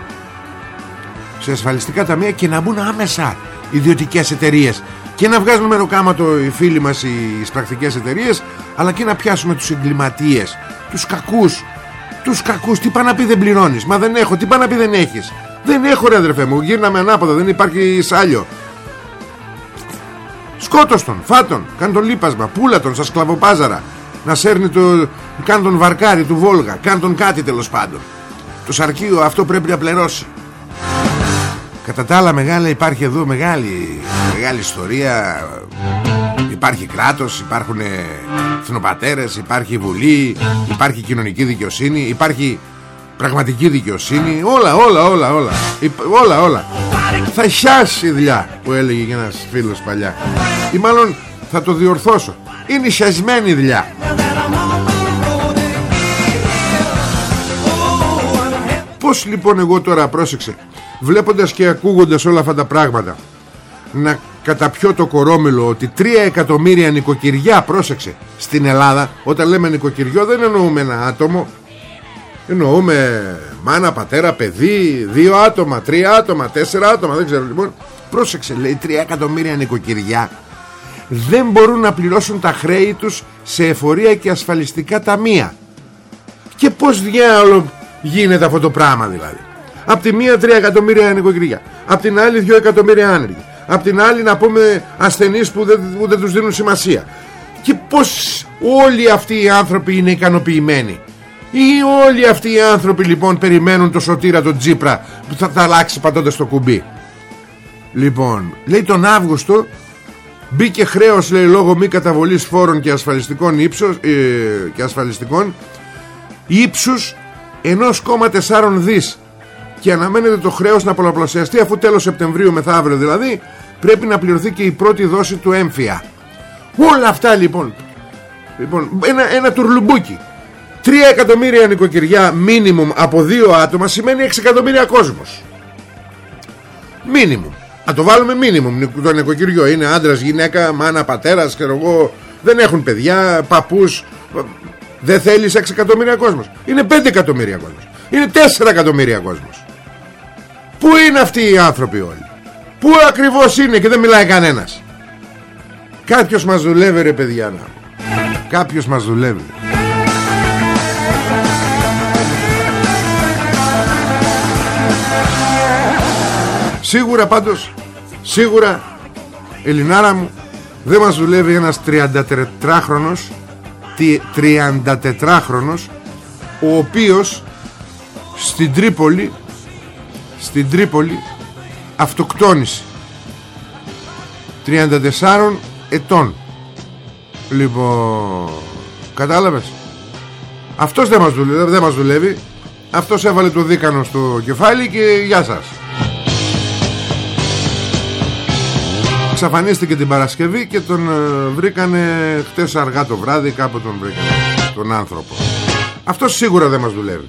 σε ασφαλιστικά ταμεία και να μπουν άμεσα ιδιωτικές εταιρείες. Και να βγάζουν μεροκάματο οι φίλοι μας οι πρακτικές εταιρείες αλλά και να πιάσουμε τους εγκληματίες τους κακούς τους κακούς. Τι πάνε να πει δεν πληρώνεις. Μα δεν έχω. Τι πάνε να πει δεν έχεις. Δεν έχω ρε αδερφέ μου. Γύρναμε ανάποδα. Δεν υπάρχει σάλιο. Σκότος τον φάτον. Κάνε τον λίπασμα πούλα τον στα σκλαβοπάζαρα να σέρνει το... Κάν τον βαρκάρι του Βόλγα Κάν τον κάτι τέλος πάντων Το σαρκείο αυτό πρέπει να πληρώσει Κατά τα άλλα μεγάλα υπάρχει εδώ μεγάλη, μεγάλη ιστορία Υπάρχει κράτος, υπάρχουν εθνοπατέρες, υπάρχει βουλή, υπάρχει κοινωνική δικαιοσύνη, υπάρχει πραγματική δικαιοσύνη, όλα, όλα, όλα, όλα, όλα, όλα. Θα χιάσει η δουλειά που έλεγε και ένας φίλος παλιά. Ή μάλλον θα το διορθώσω. Είναι σιασμένη δουλειά. Πώς λοιπόν εγώ τώρα πρόσεξε Βλέποντας και ακούγοντας όλα αυτά τα πράγματα Να καταπιώ το κορόμιλο Ότι 3 εκατομμύρια νοικοκυριά Πρόσεξε στην Ελλάδα Όταν λέμε νοικοκυριό δεν εννοούμε ένα άτομο Εννοούμε μάνα, πατέρα, παιδί Δύο άτομα, τρία άτομα, τέσσερα άτομα Δεν ξέρω λοιπόν Πρόσεξε λέει 3 εκατομμύρια νοικοκυριά Δεν μπορούν να πληρώσουν τα χρέη τους Σε εφορία και ασφαλιστικά ταμεία. Και πως διάλογο γίνεται αυτό το πράγμα δηλαδή. Απ' τη μία 3 εκατομμύρια νοικοκυριά Απ' την άλλη 2 εκατομμύρια άνεργοι Απ' την άλλη να πούμε ασθενείς που δεν, που δεν τους δίνουν σημασία. Και πως όλοι αυτοί οι άνθρωποι είναι ικανοποιημένοι. Ή όλοι αυτοί οι άνθρωποι λοιπόν περιμένουν το σωτήρα τον Τζίπρα που θα τα αλλάξει πατώντας το κουμπί. Λοιπόν λέει τον Αύγουστο μπήκε χρέος λέει λόγω μη καταβολής φόρων και ασφαλιστικών ύψος, ε, και ασφαλιστικών ύψους 1,4 δις. Και αναμένεται το χρέος να πολλαπλασιαστεί αφού τέλος Σεπτεμβρίου μεθαύριο δηλαδή πρέπει να πληρωθεί και η πρώτη δόση του έμφυα. Όλα αυτά λοιπόν λοιπόν ένα, ένα τουρλουμπούκι. 3 εκατομμύρια νοικοκυριά μίνιμουμ από δύο άτομα σημαίνει 6 εκατομμύρια κόσμος. Μίνιμουμ να το βάλουμε μίνιμουμ το νοικοκυριό είναι άντρας, γυναίκα, μάνα, πατέρας και εγώ. Δεν έχουν παιδιά, παππούς. Δεν θέλεις 6 εκατομμύρια κόσμος. Είναι 5 εκατομμύρια κόσμος. Είναι 4 εκατομμύρια κόσμος. Πού είναι αυτοί οι άνθρωποι όλοι; Πού ακριβώς είναι και δεν μιλάει κανένας; Κάποιος μας δουλεύει ρε παιδιά να. Κάποιος μας δουλεύει Σίγουρα πάντως Σίγουρα Ελληνάρα μου Δεν μας δουλεύει ένας 34χρονος 34χρονος Ο οποίος Στην Τρίπολη Στην Τρίπολη Αυτοκτόνησε. 34 ετών. Λοιπόν Κατάλαβες. Αυτός δεν μας δουλεύει, δεν μας δουλεύει. Αυτός έβαλε το δίκανο στο κεφάλι και γεια σας Ξαφανίστηκε την Παρασκευή και τον ε, βρήκανε χτες αργά το βράδυ κάπου τον βρήκανε τον άνθρωπο. Αυτός σίγουρα δεν μας δουλεύει.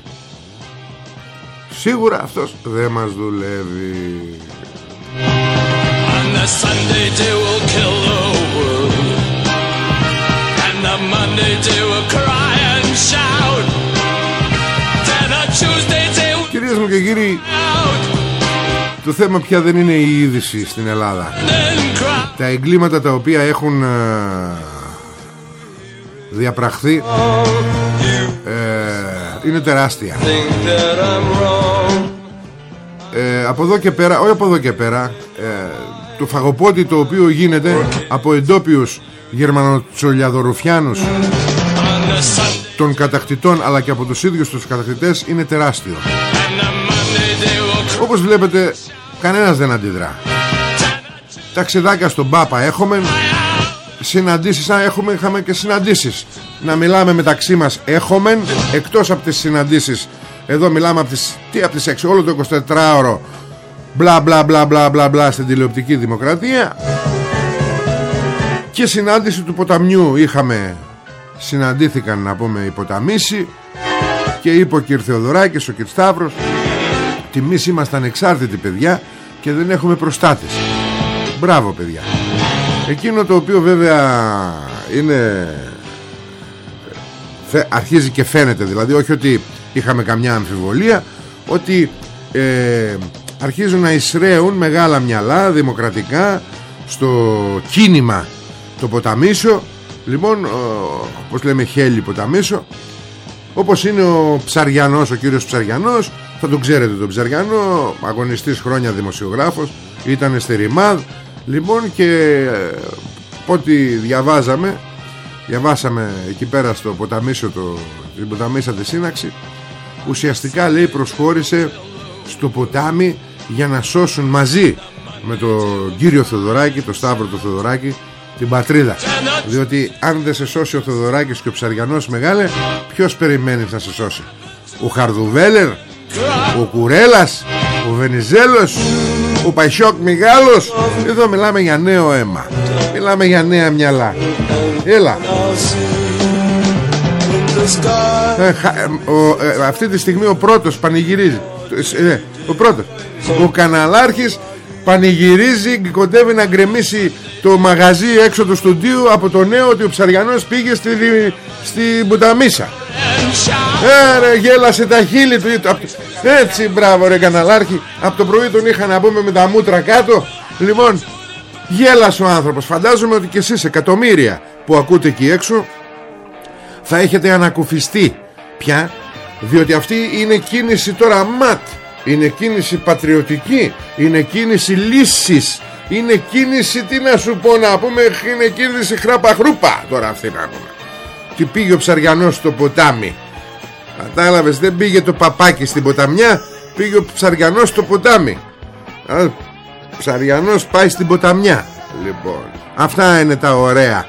Σίγουρα αυτός δεν μας δουλεύει. Κυρίες μου και κύριοι Το θέμα πια δεν είναι η είδηση στην Ελλάδα. Τα εγκλήματα τα οποία έχουν ε, διαπραχθεί ε, είναι τεράστια. Ε, από εδώ και πέρα όχι από εδώ και πέρα ε, το φαγοπότη το οποίο γίνεται από εντόπιους γερμανοτσολιαδορουφιάνους των κατακτητών αλλά και από τους ίδιους τους κατακτητές είναι τεράστιο όπως βλέπετε κανένας δεν αντιδρά. Ταξιδάκια στον Πάπα έχουμε. Συναντήσεις α, έχουμε, είχαμε και συναντήσεις. Να μιλάμε μεταξύ μας έχουμε. Εκτός από τις συναντήσεις εδώ μιλάμε από τις, τι από τις 6 όλο το 24ωρο μπλα μπλα μπλα μπλα μπλα μπλα στην τηλεοπτική δημοκρατία. Και συνάντηση του ποταμιού είχαμε. Συναντήθηκαν να πούμε οι ποταμίσοι και είπε ο κ. Θεοδωράκης, ο κ. Σταύρος εμείς είμαστε ανεξάρτητοι παιδιά και δεν έχουμε προστάτες. Μπράβο παιδιά. Εκείνο το οποίο βέβαια είναι αρχίζει και φαίνεται δηλαδή όχι ότι είχαμε καμιά αμφιβολία ότι ε, αρχίζουν να εισραίουν μεγάλα μυαλά δημοκρατικά στο κίνημα το ποταμίσιο. Λοιπόν όπως λέμε χέλι ποταμίσιο όπως είναι ο Ψαριανός ο κύριος Ψαριανός θα τον ξέρετε τον Ψαριανό αγωνιστής χρόνια δημοσιογράφος ήταν στη Ρημάδ. Λοιπόν και ε, ό,τι διαβάζαμε διαβάσαμε εκεί πέρα στο ποταμίσιο το, την ποταμίσα της σύναξη ουσιαστικά λέει προσχώρησε στο ποτάμι για να σώσουν μαζί με τον κύριο Θεοδωράκη, το Σταύρο του Θεοδωράκη την πατρίδα. Διότι αν δεν σε σώσει ο Θεοδωράκης και ο Ψαριανός μεγάλε ποιος περιμένει να σε σώσει; Ο Χαρδουβέλερ; Ο Κουρέλας ο Βενιζέλος ο Παϊσιόκ Μιγάλος. Εδώ μιλάμε για νέο αίμα. Μιλάμε για νέα μυαλά. Έλα. Ε, ε, ο, ε, αυτή τη στιγμή ο πρώτος πανηγυρίζει. Ε, ο πρώτος. Ο καναλάρχης πανηγυρίζει και κοντεύει να γκρεμίσει το μαγαζί έξω του στοντίου από το νέο ότι ο Ψαριανός πήγε στη, στη Μπουταμίσα ε, γέλασε τα χείλη του. Έτσι μπράβο ρε καναλάρχη. Από το πρωί τον είχα να πούμε με τα μούτρα κάτω. Λοιπόν γέλασε ο άνθρωπος. Φαντάζομαι ότι και εσείς εκατομμύρια που ακούτε εκεί έξω θα έχετε ανακουφιστεί πια διότι αυτή είναι κίνηση τώρα ματ. Είναι κίνηση πατριωτική. Είναι κίνηση λύσης. Είναι κίνηση τι να σου πω να πούμε είναι κίνηση χράπα χρούπα τώρα αυτή να πούμε. Τι πήγε ο Ψαριανός στο ποτάμι κατάλαβες δεν πήγε το παπάκι στην ποταμιά πήγε ο Ψαριανός στο ποτάμι Α, Ψαριανός πάει στην ποταμιά λοιπόν αυτά είναι τα ωραία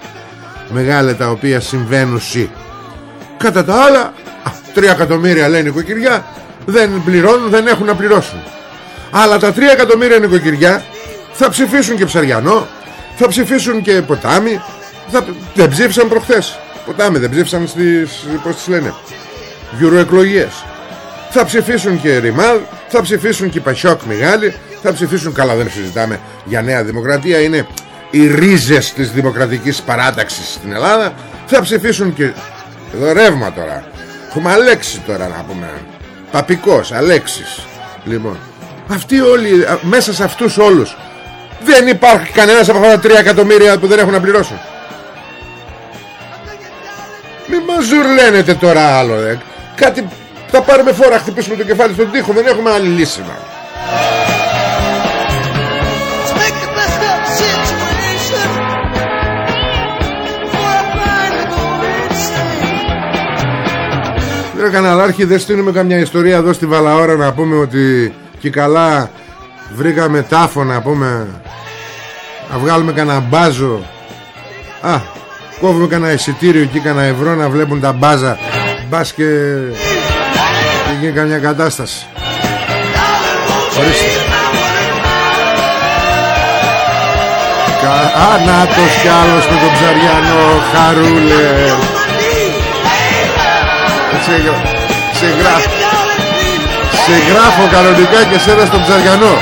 μεγάλα τα οποία συμβαίνουν σύ. κατά τα άλλα 3 εκατομμύρια λένε νοικοκυριά δεν πληρώνουν, δεν έχουν να πληρώσουν. Αλλά τα 3 εκατομμύρια νοικοκυριά θα ψηφίσουν και ψαριανό, θα ψηφίσουν και ποτάμι. Θα... Δεν ψήφισαν προχθές. Ποτάμι δεν ψήφισαν στις, πώς τις λένε, γιουροεκλογίες. Θα ψηφίσουν και Ριμάλ, θα ψηφίσουν και Πασιόκ Μεγάλη, θα ψηφίσουν, καλά δεν συζητάμε για Νέα Δημοκρατία, είναι οι ρίζες της δημοκρατικής παράταξης στην Ελλάδα. Θα ψηφίσουν και εδώ ρεύμα τώρα. Έχουμε Αλέξη τώρα να πούμε Παπικός, Αλέξης Λοιπόν Αυτοί όλοι μέσα σε αυτούς όλους Δεν υπάρχει κανένας από αυτά τα 3 εκατομμύρια που δεν έχουν να πληρώσουν Μη μας ζουρλένετε τώρα άλλο ε. Κάτι θα πάρουμε φόρα χτυπήσουμε το κεφάλι στον τοίχο Δεν έχουμε άλλη λύση μα. Ρε καναλάρχη δεν στείλουμε καμιά ιστορία εδώ στη Βαλαώρα να πούμε ότι και καλά βρήκαμε τάφο να πούμε. Να βγάλουμε κανένα μπάζο. Α, κόβουμε κανένα εισιτήριο και κανένα ευρώ να βλέπουν τα μπάζα μπας και, και γίνει καμιά κατάσταση. Ορίστε. Α, νάτος κι άλλος με τον Ψαριανό Χαρούλε. Σε, σε, γράφω, σε γράφω κανονικά και σένα στον ψαριανό.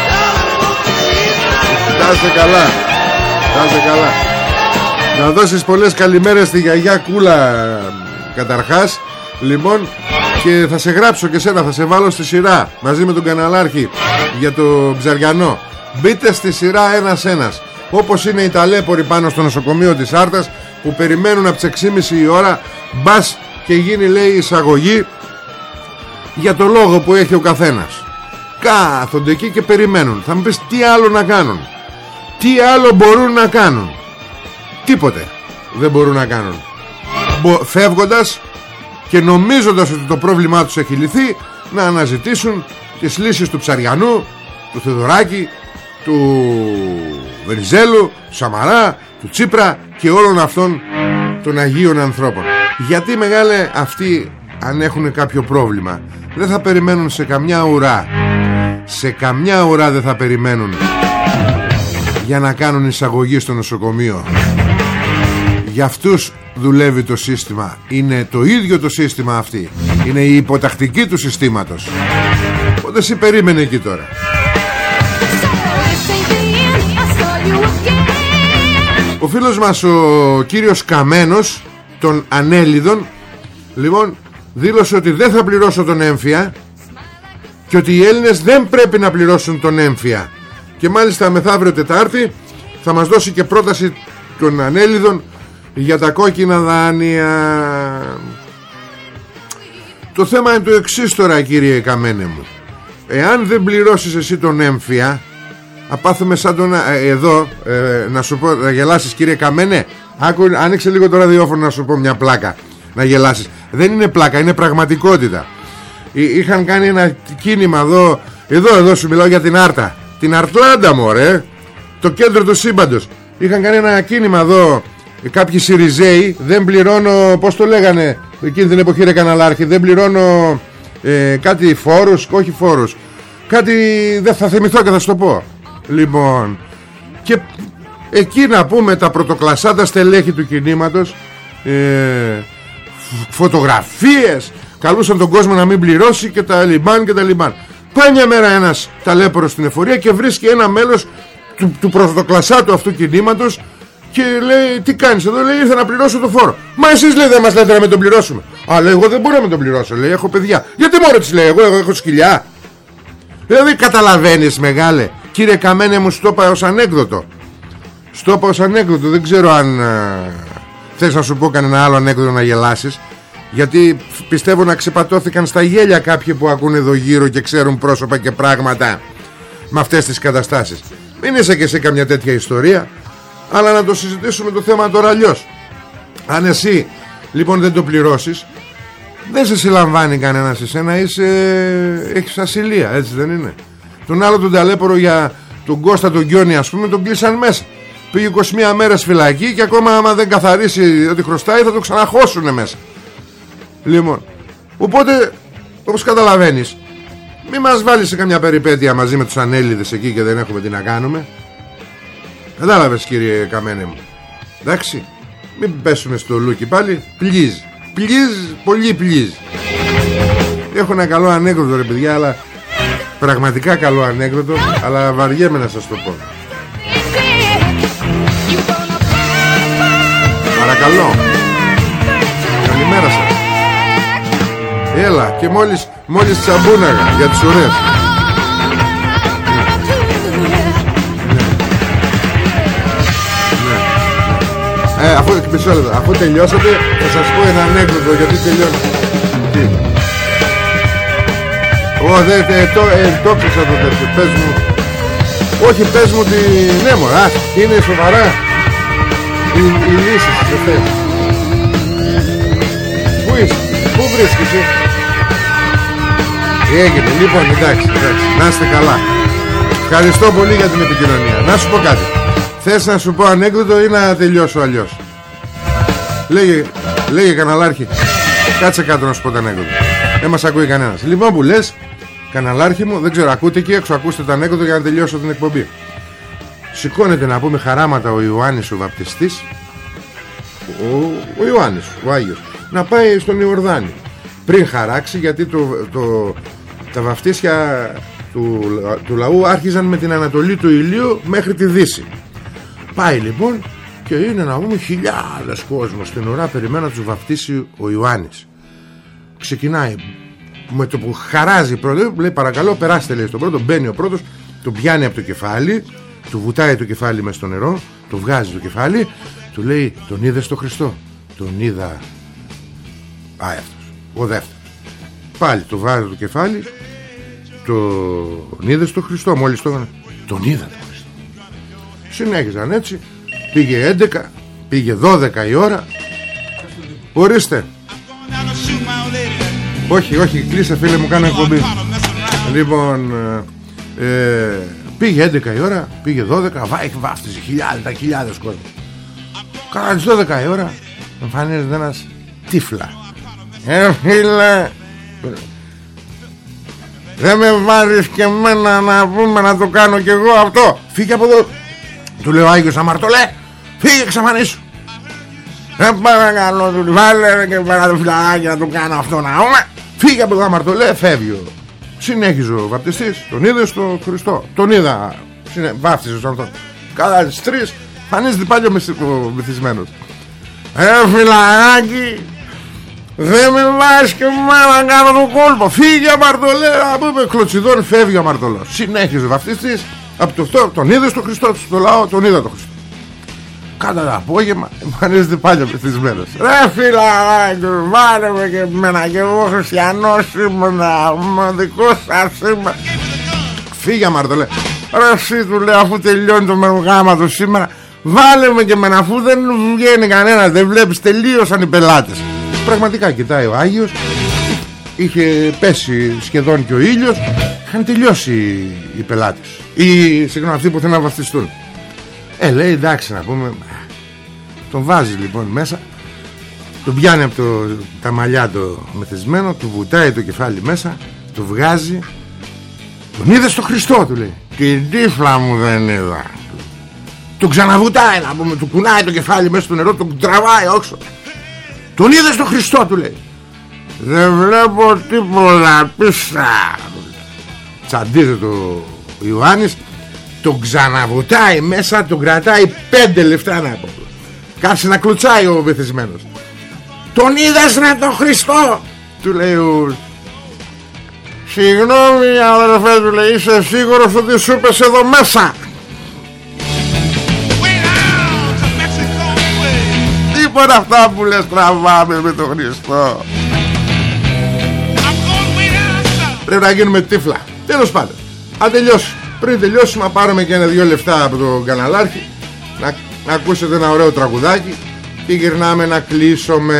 Τάσε καλά. Τάσε καλά. Να δώσεις πολλές καλημέρες στη γιαγιά Κούλα Καταρχάς Λοιπόν και θα σε γράψω και σένα Θα σε βάλω στη σειρά Μαζί με τον καναλάρχη Για το ψαριανό. Μπείτε στη σειρά ένας ένας Όπως είναι οι ταλέποροι πάνω στο νοσοκομείο της Άρτας Που περιμένουν από τις 6.30 η ώρα Μπας και γίνει λέει εισαγωγή για το λόγο που έχει ο καθένας. Κάθονται εκεί και περιμένουν. Θα μου πεις τι άλλο να κάνουν; Τι άλλο μπορούν να κάνουν; Τίποτε δεν μπορούν να κάνουν. Φεύγοντας και νομίζοντας ότι το πρόβλημά τους έχει λυθεί να αναζητήσουν τις λύσεις του Ψαριανού του Θεοδωράκη του Βενιζέλου του Σαμαρά του Τσίπρα και όλων αυτών των Αγίων ανθρώπων. Γιατί μεγάλε αυτοί αν έχουν κάποιο πρόβλημα δεν θα περιμένουν σε καμιά ουρά. Σε καμιά ουρά δεν θα περιμένουν για να κάνουν εισαγωγή στο νοσοκομείο για αυτούς δουλεύει το σύστημα. Είναι το ίδιο το σύστημα αυτή. Είναι η υποτακτική του συστήματος. Οπότε εσύ περίμενε εκεί τώρα. Ο φίλος μας ο κύριος Καμένος των ανέλιδων λοιπόν δήλωσε ότι δεν θα πληρώσω τον έμφυα και ότι οι Έλληνες δεν πρέπει να πληρώσουν τον έμφυα. Και μάλιστα μεθαύριο Τετάρτη θα μας δώσει και πρόταση των ανέλιδων για τα κόκκινα δάνεια. Το θέμα είναι το εξής τώρα κύριε Καμένε μου. Εάν δεν πληρώσεις εσύ τον έμφυα απάθουμε σαν τον ε, εδώ ε, να σου πω να γελάσεις κύριε Καμένε. Άκου, άνοιξε λίγο το ραδιόφωνο να σου πω μια πλάκα Να γελάσεις. Δεν είναι πλάκα, είναι πραγματικότητα. Είχαν κάνει ένα κίνημα εδώ Εδώ, εδώ σου μιλάω για την Άρτα. Την Αρτλάντα μωρέ. Το κέντρο του σύμπαντος. Είχαν κάνει ένα κίνημα εδώ Κάποιοι Σιριζέοι Δεν πληρώνω, πώς το λέγανε Εκείνη την εποχή ρε καναλάρχη Δεν πληρώνω ε, κάτι φόρους Όχι φόρους. Κάτι δεν θα θυμηθώ και θα σου το πω. Λοιπόν Και Εκεί να πούμε τα πρωτοκλασσάτα στελέχη του κινήματος ε, Φωτογραφίες Καλούσαν τον κόσμο να μην πληρώσει και τα λιμπάν και τα λιμπάν Πάει μια μέρα ένας ταλέπορος στην εφορία και βρίσκει ένα μέλος του, του πρωτοκλασσάτου αυτού κινήματος και λέει τι κάνεις εδώ λέει ήρθα να πληρώσω το φόρο. Μα εσείς λέει δεν μας λέτε να με τον πληρώσουμε. Α λέει εγώ δεν μπορώ να με τον πληρώσω λέει έχω παιδιά. Γιατί μόνος της λέει εγώ, εγώ έχω σκυλιά. Δηλαδή καταλαβαίνεις μεγάλε. Κύριε Καμένε μου στο είπα ως ανέκδοτο. Στο είπα ως ανέκδοτο Δεν ξέρω αν ε, θες να σου πω κανένα άλλο ανέκδοτο να γελάσεις. Γιατί πιστεύω να ξεπατώθηκαν στα γέλια Κάποιοι που ακούνε εδώ γύρω και ξέρουν πρόσωπα και πράγματα Με αυτές τις καταστάσεις. Μην είσαι και σε καμιά τέτοια ιστορία Αλλά να το συζητήσουμε το θέμα τώρα αλλιώς. Αν εσύ λοιπόν δεν το πληρώσεις δεν σε συλλαμβάνει κανένας σε σένα είσαι, έχεις ασυλία έτσι δεν είναι; Τον άλλο τον ταλέπορο για τον Κώστα τον Γκιόνι ας πούμε τον κλείσαν μέσα. Πήγε 21 μέρες φυλακή και ακόμα άμα δεν καθαρίσει ότι χρωστάει θα το ξαναχώσουν μέσα. Λοιπόν οπότε όπως καταλαβαίνεις μη μας βάλεις σε καμιά περιπέτεια μαζί με τους ανέλιδες εκεί και δεν έχουμε τι να κάνουμε κατάλαβες κύριε Καμένε μου. Εντάξει μην πέσουμε στο λούκι πάλι. Please Please, πολύ please Έχω ένα καλό ανέκδοτο ρε παιδιά Αλλά πραγματικά καλό ανέκδοτο Αλλά βαριέμαι να σας το πω. Παρακαλώ. Καλημέρα σας. Έλα και μόλις, μόλις τσαμπούναγα Για τις ουρές Ε, αφού, μισό λεπτό, αφού τελειώσατε θα σας πω ένα ανέκδοτο γιατί τελειώνω. Τι; Ω, δε, δε, το, ε, το κλείσα το τέτοιο. Πες μου. Όχι, πες μου τη... Ναι, μωρά, είναι σοβαρά. Οι, οι λύσεις αυτές. Πού είσαι, πού βρίσκεσαι. Τι έγινε, λοιπόν, εντάξει, εντάξει, να είστε καλά. Ευχαριστώ πολύ για την επικοινωνία. Να σου πω κάτι. Θες να σου πω ανέκδοτο ή να τελειώσω αλλιώς; Λέγε, λέγε καναλάρχη. Κάτσε κάτω να σου πω το ανέκδοτο. Δεν μας ακούει κανένας. Λοιπόν που λες Καναλάρχη μου δεν ξέρω ακούτε εκεί έξω Ακούστε το ανέκδοτο για να τελειώσω την εκπομπή. Σηκώνεται να πούμε χαράματα ο Ιωάννης ο βαπτιστής. Ο, ο Ιωάννης ο Άγιος. Να πάει στον Ιορδάνη. Πριν χαράξει γιατί το, το, τα βαφτίσια του, του λαού άρχιζαν με την ανατολή του ηλίου μέχρι τη δύση Πάει λοιπόν και είναι να πούμε χιλιάδες κόσμος στην ουρά περιμένω να τους βαφτίσει ο Ιωάννης. Ξεκινάει με το που χαράζει πρώτο, λέει παρακαλώ περάστε λέει στον πρώτο, μπαίνει ο πρώτος, τον πιάνει από το κεφάλι, του βουτάει το κεφάλι μέσα στο νερό, το βγάζει το κεφάλι, του λέει τον είδες στο Χριστό; Τον είδα Α, αυτός, ο δεύτερος. Πάλι το βάζει το κεφάλι, τον είδες στο Χριστό, μόλις το τον είδα Συνέχιζαν έτσι. Πήγε 11 Πήγε 12 η ώρα. Ορίστε. Όχι όχι κλείσε φίλε μου κάνω εκπομπή. Λοιπόν ε, ε Πήγε 11 η ώρα Πήγε 12 Βάει βάφτιζε χιλιάδες τα χιλιάδες κόσμο. Κάνα τις 12 η ώρα Εμφανίζεται ένας τύφλα. Ε φίλε. Δεν με βάζεις και εμένα να πούμε να το κάνω κι εγώ αυτό. Φύγε από εδώ του λέει ο Άγιος Αμαρτωλέ Φύγε εξαφανίσου Δεν παρακαλώ του Βάλε και παραδοφυλάκια να το κάνω αυτό να ούμε Φύγε από εδώ Αμαρτωλέ Φεύγει Συνέχιζε ο βαπτιστής Τον είδε στο Χριστό. Τον είδα Βάφτισε στον αυτό Κατά τις τρεις Φανίζεται πάλι ο μυθισμένος Ε φιλαράκι δεν με βάζεις και μάνα να κάνω τον κόλπο. Φύγε αμαρτωλέ Από είπε κλωτσιδόν φεύγει ο αμαρτωλός Συνέχιζε ο βαφτιστής από το αυτό τον είδε στο Χριστό στο λαό τον είδα το Χριστό. Κάτα το απόγευμα εμφανίζεται πάλι ο πληθυσμένος Ρε φίλα βάλε με και εμένα και εγώ χριστιανός ήμουνα δικός σας είμαι Φύγε αμαρτωλέ Ρε εσύ του λέει αφού τελειώνει το μεργάμα του σήμερα Βάλε με και εμένα αφού δεν βγαίνει κανένας Δεν βλέπεις τελείωσαν οι πελάτες Πραγματικά κοιτάει ο Άγιος Είχε πέσει σχεδόν και ο ήλιος Είχαν τελειώσει οι πελάτες Ή συγγνώμη αυτοί που θέλουν να βαφτιστούν. Ε λέει εντάξει να πούμε. Τον βάζει λοιπόν μέσα. Τον πιάνει από το, τα μαλλιά το μεθυσμένο Του βουτάει το κεφάλι μέσα Το βγάζει. Τον είδε στο Χριστό του λέει. Την τύφλα μου δεν είδα Τον ξαναβουτάει να πούμε Του κουνάει το κεφάλι μέσα στο νερό Τον τραβάει όξο. Τον είδε στο Χριστό του λέει. Δεν βλέπω τίποτα πίσω τσαντίζεται ο Ιωάννης τον ξαναβουτάει μέσα τον κρατάει πέντε λεφτά να πω. Κάτσε να κλουτσάει ο βεθισμένος τον είδες να τον Χριστό του λέει ο Συγγνώμη αδερφέ του λέει Είσαι σίγουρος ότι σου πες εδώ μέσα. Τίποτα αυτά που λες τραβάμε με τον Χριστό. Πρέπει να γίνουμε τύφλα. Τέλος πάντων Αν τελειώσουμε Πριν τελειώσουμε να πάρουμε και ένα δυο λεφτά από τον καναλάρχη να, να ακούσετε ένα ωραίο τραγουδάκι Και γυρνάμε να κλείσουμε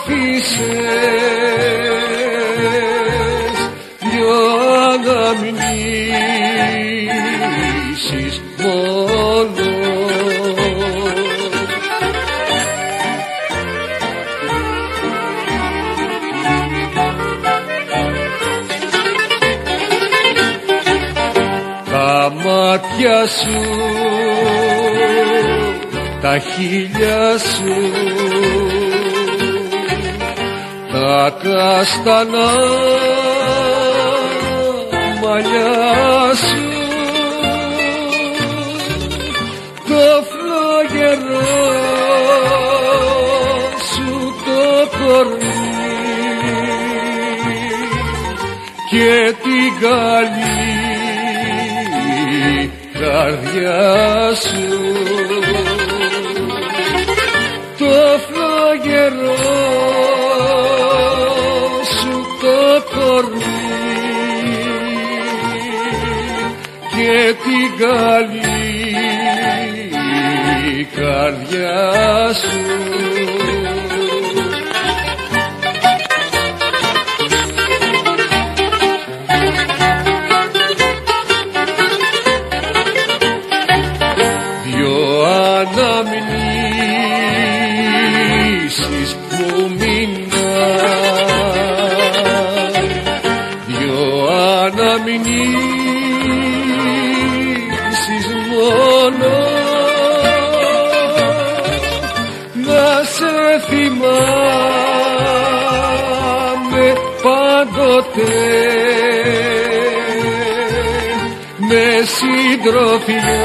αφήσεις δυο αναμνήσεις μόνο. Τα μάτια σου τα χίλια καστανά μαλλιά σου. Το φλογερό σου το κορμί και την καλή καρδιά σου. καρδιάς να σε θυμάμαι πάντοτε. Με συντροφιά.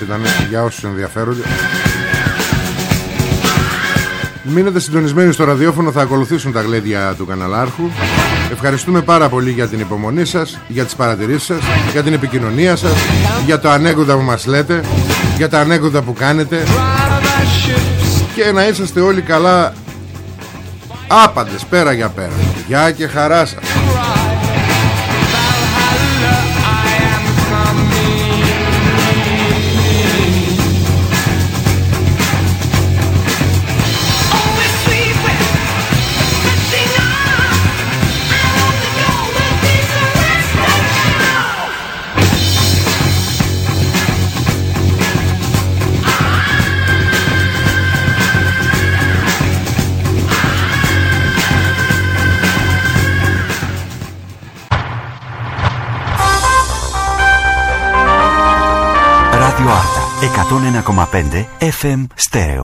Ήταν για όσους ενδιαφέρονται. Μείνετε συντονισμένοι στο ραδιόφωνο Θα ακολουθήσουν τα γλέντια του καναλάρχου Ευχαριστούμε πάρα πολύ για την υπομονή σας Για τις παρατηρήσεις σας Για την επικοινωνία σας Για το ανέκδοτα που μας λέτε Για τα ανέκδοτα που κάνετε. Και να είσαστε όλοι καλά Άπαντες πέρα για πέρα. Γεια και χαρά σας 101,5 FM Stereo.